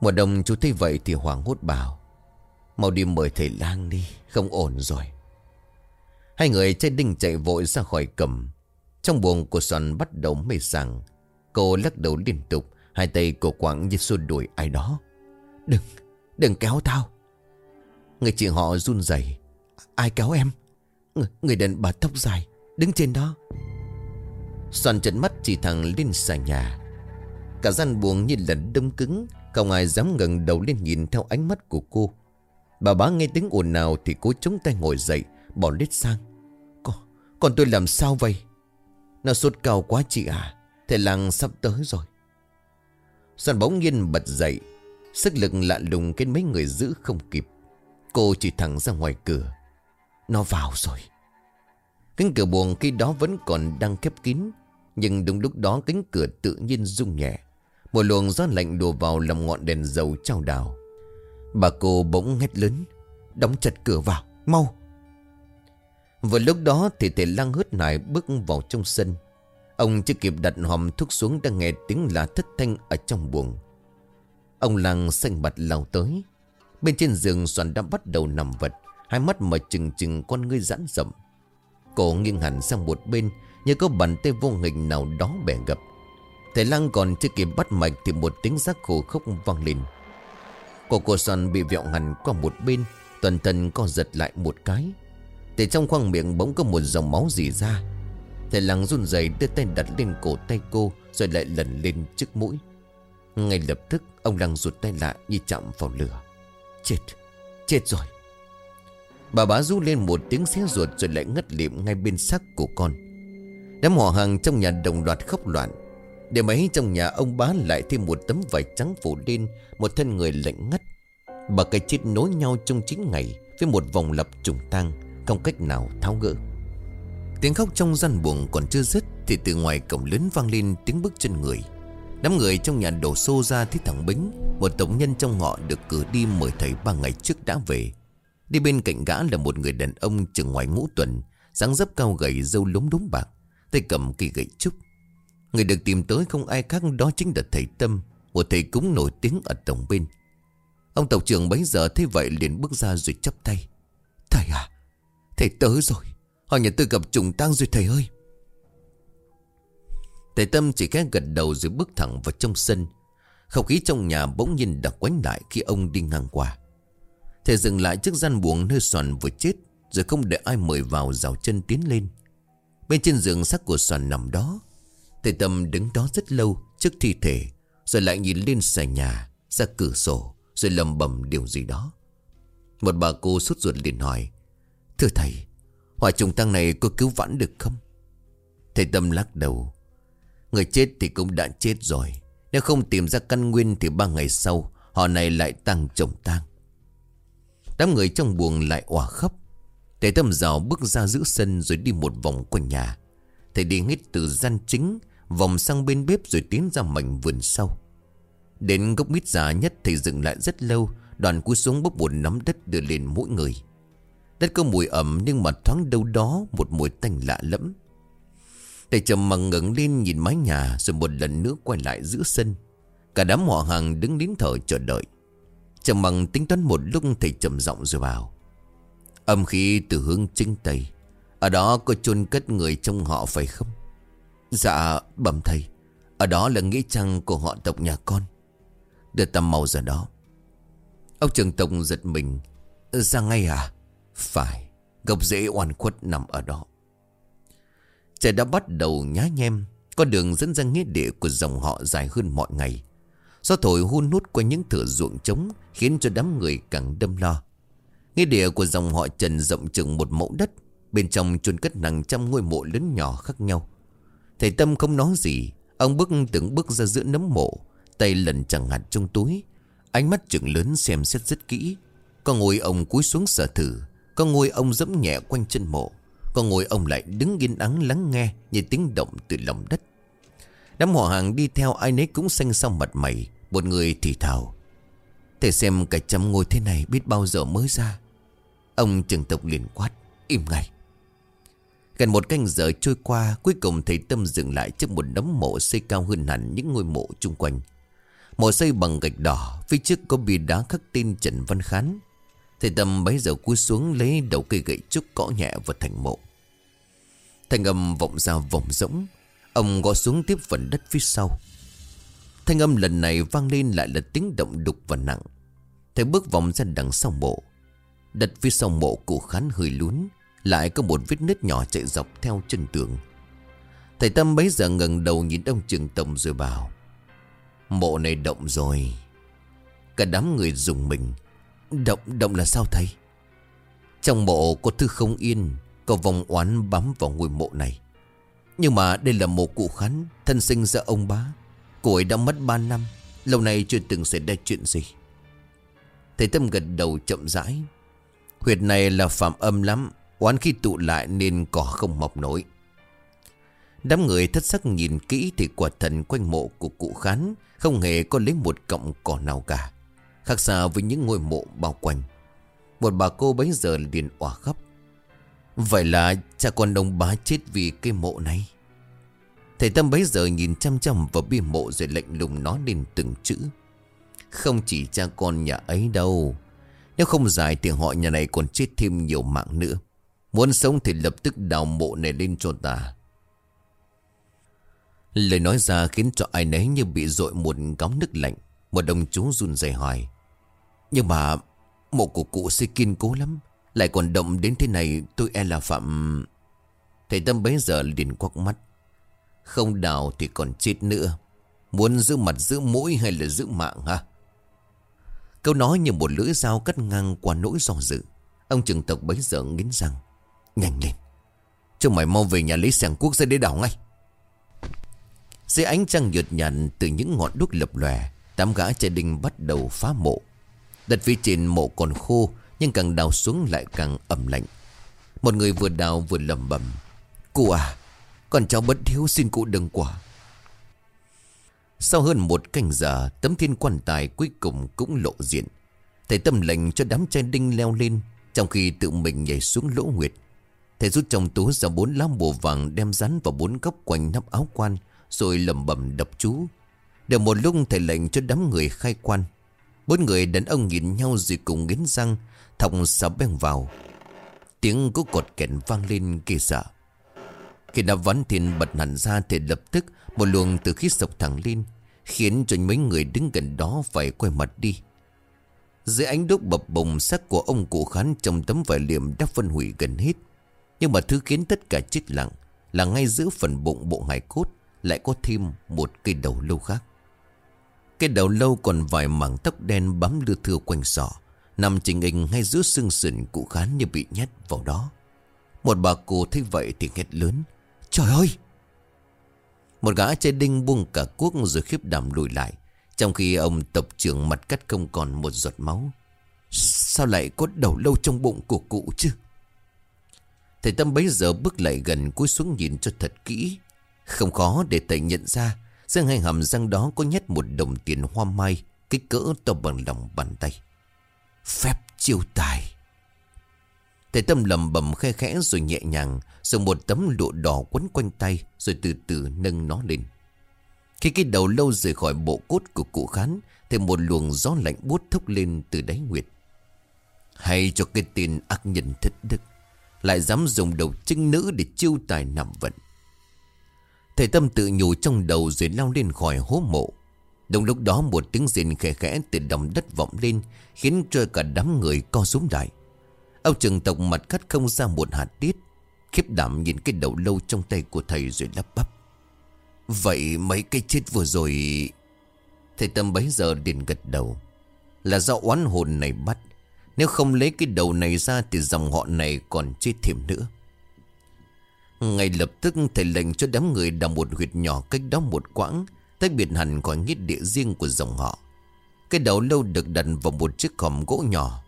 Mùa đông chú thấy vậy thì hoảng hốt bảo Mau đi mời thầy lang đi Không ổn rồi. Hai người trên đinh chạy vội ra khỏi cầm. Trong buồng của Soàn bắt đầu mê sảng. Cô lắc đầu liên tục Hai tay cổ quảng như xua đuổi ai đó. Đừng, đừng kéo tao. Người chị họ run rẩy Ai kéo em? Người, người đàn bà tóc dài Đứng trên đó. Soàn trận mắt chỉ thẳng lên xà nhà. Cả gian buồng như lần đông cứng Không ai dám ngẩng đầu lên nhìn theo ánh mắt của cô. Bà bá nghe tiếng ồn nào Thì cố chống tay ngồi dậy Bỏ lết sang. Con, con tôi làm sao vậy? Nó sốt cao quá chị à Thầy làng sắp tới rồi. Soàn bỗng nhiên bật dậy Sức lực lạ lùng khiến mấy người giữ không kịp. Cô chỉ thẳng ra ngoài cửa. Nó vào rồi. Cánh cửa buồng khi đó vẫn còn đang khép kín nhưng đúng lúc đó cánh cửa tự nhiên rung nhẹ. Một luồng gió lạnh đùa vào làm ngọn đèn dầu trao đảo. Bà cô bỗng hét lớn, Đóng chặt cửa vào, Mau! Vừa lúc đó thì thể lăng hớt nải bước vào trong sân. Ông chưa kịp đặt hòm thuốc xuống Đang nghe tiếng là thất thanh ở trong buồng. Ông lăng xanh mặt lao tới. Bên trên giường Soàn đã bắt đầu nằm vật, Hai mắt mở chừng chừng con ngươi giãn rộng. Cổ nghiêng hẳn sang một bên như có bàn tay vô hình nào đó bẻ gập. Thầy lang còn chưa kịp bắt mạch Thì một tiếng giác khổ khốc vang lên. Cổ cô son bị vẹo hẳn qua một bên Toàn thân co giật lại một cái. Thì trong khoang miệng bỗng có một dòng máu dì ra. Thầy lăng run rẩy đưa tay đặt lên cổ tay cô Rồi lại lần lên trước mũi. Ngay lập tức ông lăng rụt tay lại như chạm vào lửa. Chết, chết rồi. Bà bá rú lên một tiếng xé ruột rồi lại ngất liệm ngay bên xác của con. Đám họ hàng trong nhà đồng loạt khóc loạn. Để mấy trong nhà ông bá lại thêm một tấm vải trắng phủ lên, Một thân người lạnh ngắt. Bà cái chết nối nhau trong 9 ngày, Với một vòng lập trùng tang, Không cách nào tháo gỡ. Tiếng khóc trong gian buồng còn chưa dứt Thì từ ngoài cổng lớn vang lên tiếng bước chân người. Đám người trong nhà đổ xô ra thấy thằng Bính, Một tổng nhân trong họ được cử đi mời thầy ba ngày trước đã về. Đi bên cạnh gã là một người đàn ông chừng ngoài ngũ tuần, dáng dấp cao gầy dâu lúng đúng bạc. Tay cầm cây gậy trúc. Người được tìm tới không ai khác, đó chính là thầy Tâm, Một thầy cúng nổi tiếng ở tổng bên. Ông tộc trưởng bấy giờ thấy vậy liền bước ra rồi chắp tay. Thầy à Thầy tới rồi. Họ nhà tôi gặp trùng tang rồi thầy ơi. Thầy Tâm chỉ khẽ gật đầu rồi bước thẳng vào trong sân. Không khí trong nhà bỗng nhiên đặc quánh lại khi ông đi ngang qua. Thầy dừng lại trước gian buồng nơi Soàn vừa chết, Rồi không để ai mời vào rào chân tiến lên. Bên trên giường xác của Soàn nằm đó. Thầy Tâm đứng đó rất lâu trước thi thể, Rồi lại nhìn lên xà nhà, Ra cửa sổ, Rồi lầm bầm điều gì đó. Một bà cô sốt ruột liền hỏi, Thưa thầy, Hỏa trùng tăng này có cứu vãn được không? Thầy Tâm lắc đầu, Người chết thì cũng đã chết rồi, Nếu không tìm ra căn nguyên Thì ba ngày sau, Họ này lại tăng chồng tang. Đám người trong buồng lại òa khóc. Thầy Tâm rào bước ra giữa sân Rồi đi một vòng quanh nhà. Thầy đi hết từ gian chính, Vòng sang bên bếp rồi tiến ra mảnh vườn sau. Đến gốc mít già nhất, Thầy dừng lại rất lâu, Đoàn cúi xuống bốc một nắm đất đưa lên mỗi người. Đất có mùi ẩm nhưng mà thoáng đâu đó Một mùi tanh lạ lẫm. Thầy trầm mặc ngẩng lên nhìn mái nhà Rồi một lần nữa quay lại giữa sân. Cả đám họ hàng đứng nín thở chờ đợi. Trầm mặc tính toán một lúc, Thầy trầm giọng rồi vào Âm khí từ hướng chính Tây. Ở đó có chôn cất người trong họ phải không? Dạ bẩm thầy. Ở đó là nghĩa trang của họ tộc nhà con. Đưa tầm màu ra đó. Ông trường tộc giật mình. Ra ngay à? Phải, Gốc rễ oan khuất nằm ở đó. Trời đã bắt đầu nhá nhem. Con đường dẫn ra nghĩa địa của dòng họ dài hơn mọi ngày. Gió thổi hun hút qua những thửa ruộng trống Khiến cho đám người càng đâm lo. Nghĩa địa của dòng họ Trần rộng chừng một mẫu đất, Bên trong chôn cất hàng trăm ngôi mộ lớn nhỏ khác nhau. Thầy Tâm không nói gì, Ông bước từng bước ra giữa nấm mộ, Tay lần chẳng hạt trong túi, Ánh mắt trừng lớn xem xét rất kỹ. Có ngồi ông cúi xuống sở thử, Có ngồi ông dẫm nhẹ quanh chân mộ, Có ngồi ông lại đứng yên ắng lắng nghe Như tiếng động từ lòng đất. Đám họ hàng đi theo ai nấy cũng xanh xong mặt mày Một người thì thào. Thầy xem cả trăm ngôi thế này biết bao giờ mới ra Ông trường tộc liền quát, Im ngay. Gần một canh giờ trôi qua, Cuối cùng thầy Tâm dừng lại trước một đống mộ xây cao hơn hẳn những ngôi mộ chung quanh. Mộ xây bằng gạch đỏ, Phía trước có bia đá khắc tên Trần Văn Khán. Thầy Tâm bấy giờ cúi xuống lấy đầu cây gậy trúc cõ nhẹ vào thành mộ. Thanh âm vọng ra vòng rỗng, Ông gõ xuống tiếp phần đất phía sau. Thanh âm lần này vang lên lại là tiếng động đục và nặng. Thầy bước vòng ra đằng sau mộ đặt phía sau mộ cụ khán hơi lún Lại có một vết nứt nhỏ chạy dọc theo chân tường. Thầy Tâm bấy giờ ngẩng đầu nhìn ông Trường Tông rồi bảo Mộ này động rồi. Cả đám người dùng mình. Động, động là sao thầy? Trong mộ có thứ không yên Có vòng oán bám vào ngôi mộ này. Nhưng mà đây là mộ cụ khán Thân sinh ra ông bá. Cô ấy đã mất 3 năm Lâu nay chưa từng xảy ra chuyện gì. Thầy Tâm gật đầu chậm rãi. Huyệt này là phạm âm lắm, Oán khi tụ lại nên cỏ không mọc nổi. Đám người thất sắc nhìn kỹ Thì quả thần quanh mộ của cụ khán Không hề có lấy một cọng cỏ nào cả, Khác xa với những ngôi mộ bao quanh. Một bà cô bấy giờ liền òa khóc. Vậy là cha con ông bá chết vì cái mộ này. Thầy Tâm bấy giờ nhìn chăm chăm vào bia mộ rồi lạnh lùng nói lên từng chữ. Không chỉ cha con nhà ấy đâu nếu không giải thì họ nhà này còn chết thêm nhiều mạng nữa. Muốn sống thì lập tức đào mộ này lên cho ta. Lời nói ra khiến cho ai nấy như bị dội một góng nước lạnh. Một đồng chú run rẩy hỏi. Nhưng mà Mộ của cụ sẽ kiên cố lắm. Lại còn động đến thế này tôi e là phạm Thầy Tâm bấy giờ liền quắc mắt. Không đào thì còn chết nữa. Muốn giữ mặt giữ mũi hay là giữ mạng ha Câu nói như một lưỡi dao cắt ngang qua nỗi do dự Ông trưởng tộc bấy giờ nghiến răng Nhanh lên Chúng mày mau về nhà lấy sàng cuốc ra để đảo ngay dưới ánh trăng nhợt nhạt từ những ngọn đuốc lập lòe, tám gã trẻ đinh bắt đầu phá mộ. Đặt phía trên mộ còn khô, nhưng càng đào xuống lại càng ẩm lạnh. Một người vừa đào vừa lầm bầm. Cụ à, con cháu bất thiếu xin cụ đừng quả. Sau hơn một canh giờ, tấm thiên quan tài cuối cùng cũng lộ diện. Thầy tâm lệnh cho đám trai đinh leo lên, trong khi tự mình nhảy xuống lỗ nguyệt. Thầy rút trong túi ra bốn lá bùa vàng đem rắn vào bốn góc quanh nắp áo quan, rồi lầm bầm đập chú Được một lúc thầy lệnh cho đám người khai quan Bốn người đàn ông nhìn nhau rồi cùng nghiến răng Thọc xà beng vào Tiếng của cột kẹn vang lên kỳ sợ Khi đã ván thiên bật hẳn ra Thì lập tức một luồng từ khí sộc thẳng lên, Khiến cho mấy người đứng gần đó Phải quay mặt đi. Dưới ánh đốt bập bùng, xác của ông cụ khán Trong tấm vải liềm đã phân hủy gần hết. Nhưng mà thứ khiến tất cả chết lặng Là ngay giữa phần bụng bộ hài cốt lại có thêm một cây đầu lâu khác. Cây đầu lâu còn vài mảng tóc đen bám lưa thưa quanh sọ, Nằm trình hình ngay giữa xương sườn cụ khán như bị nhét vào đó. Một bà cô thấy vậy thì hét lớn, Trời ơi một gã chơi đinh buông cả cuốc rồi khiếp đảm lùi lại, Trong khi ông tập trưởng mặt cắt không còn một giọt máu. Sao lại có đầu lâu trong bụng của cụ chứ? Thầy Tâm bấy giờ bước lại gần cúi xuống nhìn cho thật kỹ. Không khó để thầy nhận ra Giữa hai hàm răng đó có nhét một đồng tiền hoa mai Kích cỡ to bằng lòng bàn tay. Phép chiêu tài. Thầy Tâm lầm bầm khe khẽ rồi nhẹ nhàng Dùng một tấm lụa đỏ quấn quanh tay, Rồi từ từ nâng nó lên Khi cái đầu lâu rời khỏi bộ cốt của cụ khán, Thì một luồng gió lạnh buốt thốc lên từ đáy nguyệt Hay cho cái tên ác nhân thất đức, Lại dám dùng đầu trinh nữ để chiêu tài nằm vận Thầy Tâm tự nhủ trong đầu rồi lao lên khỏi hố mộ. Đồng lúc đó một tiếng rền khẽ khẽ từ đồng đất vọng lên, khiến cho cả đám người co rúm đại. Ông trường tộc mặt cắt không ra một hạt tiết. Khiếp đảm nhìn cái đầu lâu trong tay của thầy rồi lắp bắp. Vậy mấy cái chết vừa rồi... Thầy Tâm bấy giờ liền gật đầu. Là do oán hồn này bắt. Nếu không lấy cái đầu này ra thì dòng họ này còn chết thêm nữa. Ngay lập tức thầy lệnh cho đám người đào một huyệt nhỏ cách đó một quãng, Tách biệt hẳn khỏi nghĩa địa riêng của dòng họ Cái đầu lâu được đặt vào một chiếc hòm gỗ nhỏ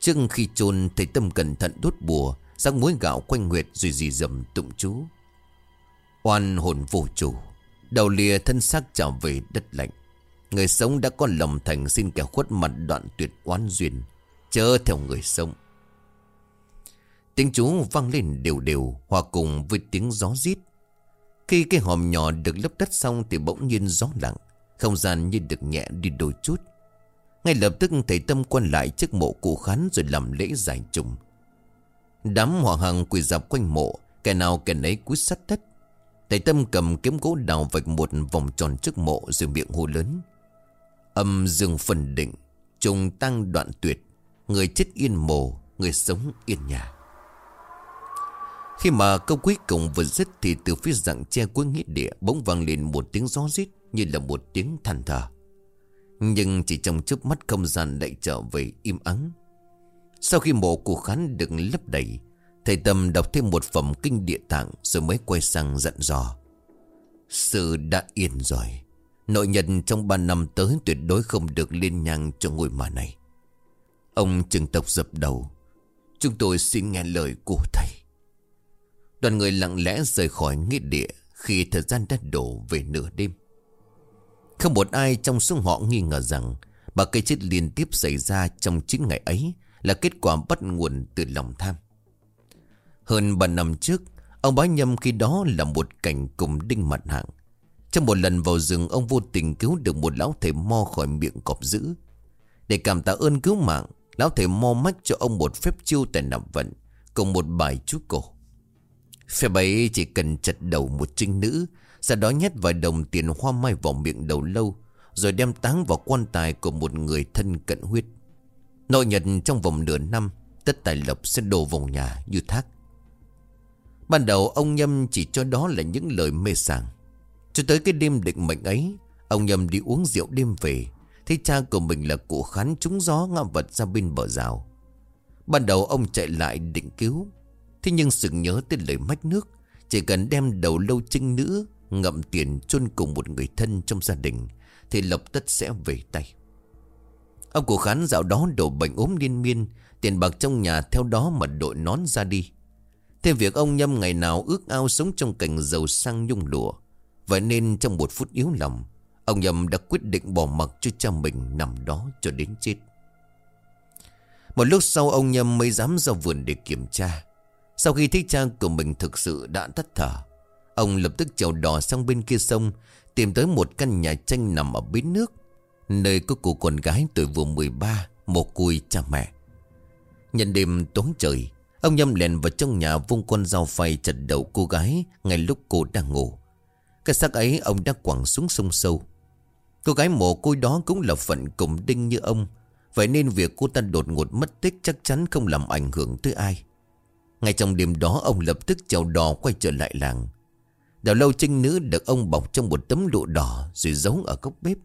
Trước khi chôn thầy tâm cẩn thận đốt bùa, Rắc muối gạo quanh nguyệt rồi dì dầm tụng chú. Oan hồn vô chủ, Đầu lìa thân xác trở về đất lạnh. Người sống đã có lòng thành xin kẻ khuất mặt đoạn tuyệt oán duyên, Chớ theo người sống. Tiếng chú vang lên đều đều, Hòa cùng với tiếng gió rít. Khi cái hòm nhỏ được lấp đất xong Thì bỗng nhiên gió lặng, Không gian như được nhẹ đi đôi chút. Ngay lập tức thầy Tâm quan lại trước mộ cụ khán Rồi làm lễ giải trùng. Đám hòa hàng quỳ dạp quanh mộ, Kẻ nào kẻ nấy cúi sắt đất. Thầy Tâm cầm kiếm gỗ đào vạch một vòng tròn trước mộ Rồi miệng hô lớn. Âm dương phần định, Trùng tăng đoạn tuyệt, Người chết yên mồ, Người sống yên nhà. Khi mà câu cuối cùng vừa dứt thì từ phía dạng che cuối nghĩa địa bỗng vang lên một tiếng gió rít như là một tiếng than thở. Nhưng chỉ trong chớp mắt không gian lại trở về im ắng. Sau khi mộ của khán được lấp đầy, thầy Tâm đọc thêm một phẩm kinh địa tạng rồi mới quay sang dặn dò. Sự đã yên rồi. Nội nhân trong ba năm tới tuyệt đối không được liên nhang cho ngôi mà này. Ông trừng tộc dập đầu. Chúng tôi xin nghe lời của thầy. Đoàn người lặng lẽ rời khỏi nghĩa địa Khi thời gian đã đổ về nửa đêm không một ai trong số họ nghi ngờ rằng Bà cây chết liên tiếp xảy ra trong chính ngày ấy Là kết quả bắt nguồn từ lòng tham. Hơn 3 năm trước, Ông bá nhâm khi đó là một cảnh cùng đinh mặt hạng. Trong một lần vào rừng, Ông vô tình cứu được một lão thầy mo khỏi miệng cọp dữ. Để cảm tạ ơn cứu mạng, Lão thầy mo mách cho ông một phép chiêu tài nạp vận Cùng một bài chú cổ. Phép ấy chỉ cần chặt đầu một trinh nữ sau đó nhét vài đồng tiền hoa mai vào miệng đầu lâu, Rồi đem táng vào quan tài của một người thân cận huyết. Nội nhật trong vòng nửa năm, Tất tài lộc sẽ đổ vào nhà như thác. Ban đầu ông Nhâm chỉ cho đó là những lời mê sảng. Cho tới cái đêm định mệnh ấy, Ông Nhâm đi uống rượu đêm về, Thấy cha của mình là cụ khán trúng gió ngã vật ra bên bờ rào. Ban đầu ông chạy lại định cứu, Thế nhưng sự nhớ tới lời mách nước, Chỉ cần đem đầu lâu trinh nữ Ngậm tiền chôn cùng một người thân trong gia đình, Thì lập tất sẽ về tay. Ông của khán dạo đó đổ bệnh ốm liên miên, Tiền bạc trong nhà theo đó mà đội nón ra đi. Thêm việc ông Nhâm ngày nào ước ao sống trong cảnh giàu sang nhung lụa. Vậy nên trong một phút yếu lòng, Ông Nhâm đã quyết định bỏ mặc cho cha mình nằm đó cho đến chết. Một lúc sau ông Nhâm mới dám ra vườn để kiểm tra. Sau khi thấy cha của mình thực sự đã tắt thở Ông lập tức chèo đò sang bên kia sông, Tìm tới một căn nhà tranh nằm ở bến nước, Nơi có cô con gái tuổi vừa 13 Một cùi cha mẹ. Nhân đêm tối trời, Ông Nhâm lèn vào trong nhà vung con dao phay chặt đầu cô gái Ngay lúc cô đang ngủ. Cái xác ấy ông đã quẳng xuống sông sâu. Cô gái mồ côi đó cũng là phận cùng đinh như ông, Vậy nên việc cô ta đột ngột mất tích chắc chắn không làm ảnh hưởng tới ai. Ngay trong đêm đó, ông lập tức chèo đò quay trở lại làng Đào lâu trinh nữ được ông bọc trong một tấm lụa đỏ rồi giấu ở góc bếp.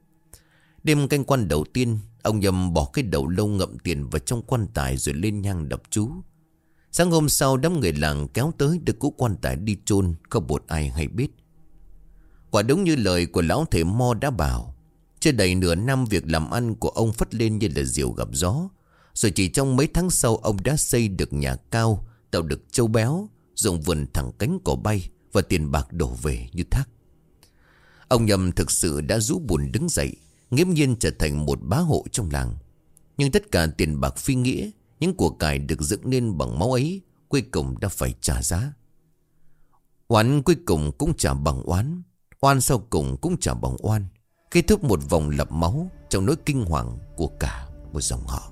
Đêm canh quan đầu tiên, Ông nhầm bỏ cái đầu lâu ngậm tiền vào trong quan tài rồi lên nhang đập chú. Sáng hôm sau, đám người làng kéo tới được cũ quan tài đi chôn, Không một ai hay biết. Quả đúng như lời của lão thể mo đã bảo, Chưa đầy nửa năm việc làm ăn của ông phất lên như là diều gặp gió. Rồi chỉ trong mấy tháng sau, ông đã xây được nhà cao, Tạo được châu béo Dùng vườn thẳng cánh cỏ bay. Và tiền bạc đổ về như thác. Ông nhầm thực sự đã rũ buồn đứng dậy, Nghiễm nhiên trở thành một bá hộ trong làng. Nhưng tất cả tiền bạc phi nghĩa, Những của cải được dựng nên bằng máu ấy, Cuối cùng đã phải trả giá. Oán cuối cùng cũng trả bằng oán, Oan sau cùng cũng trả bằng oan, Kết thúc một vòng lập máu Trong nỗi kinh hoàng của cả một dòng họ.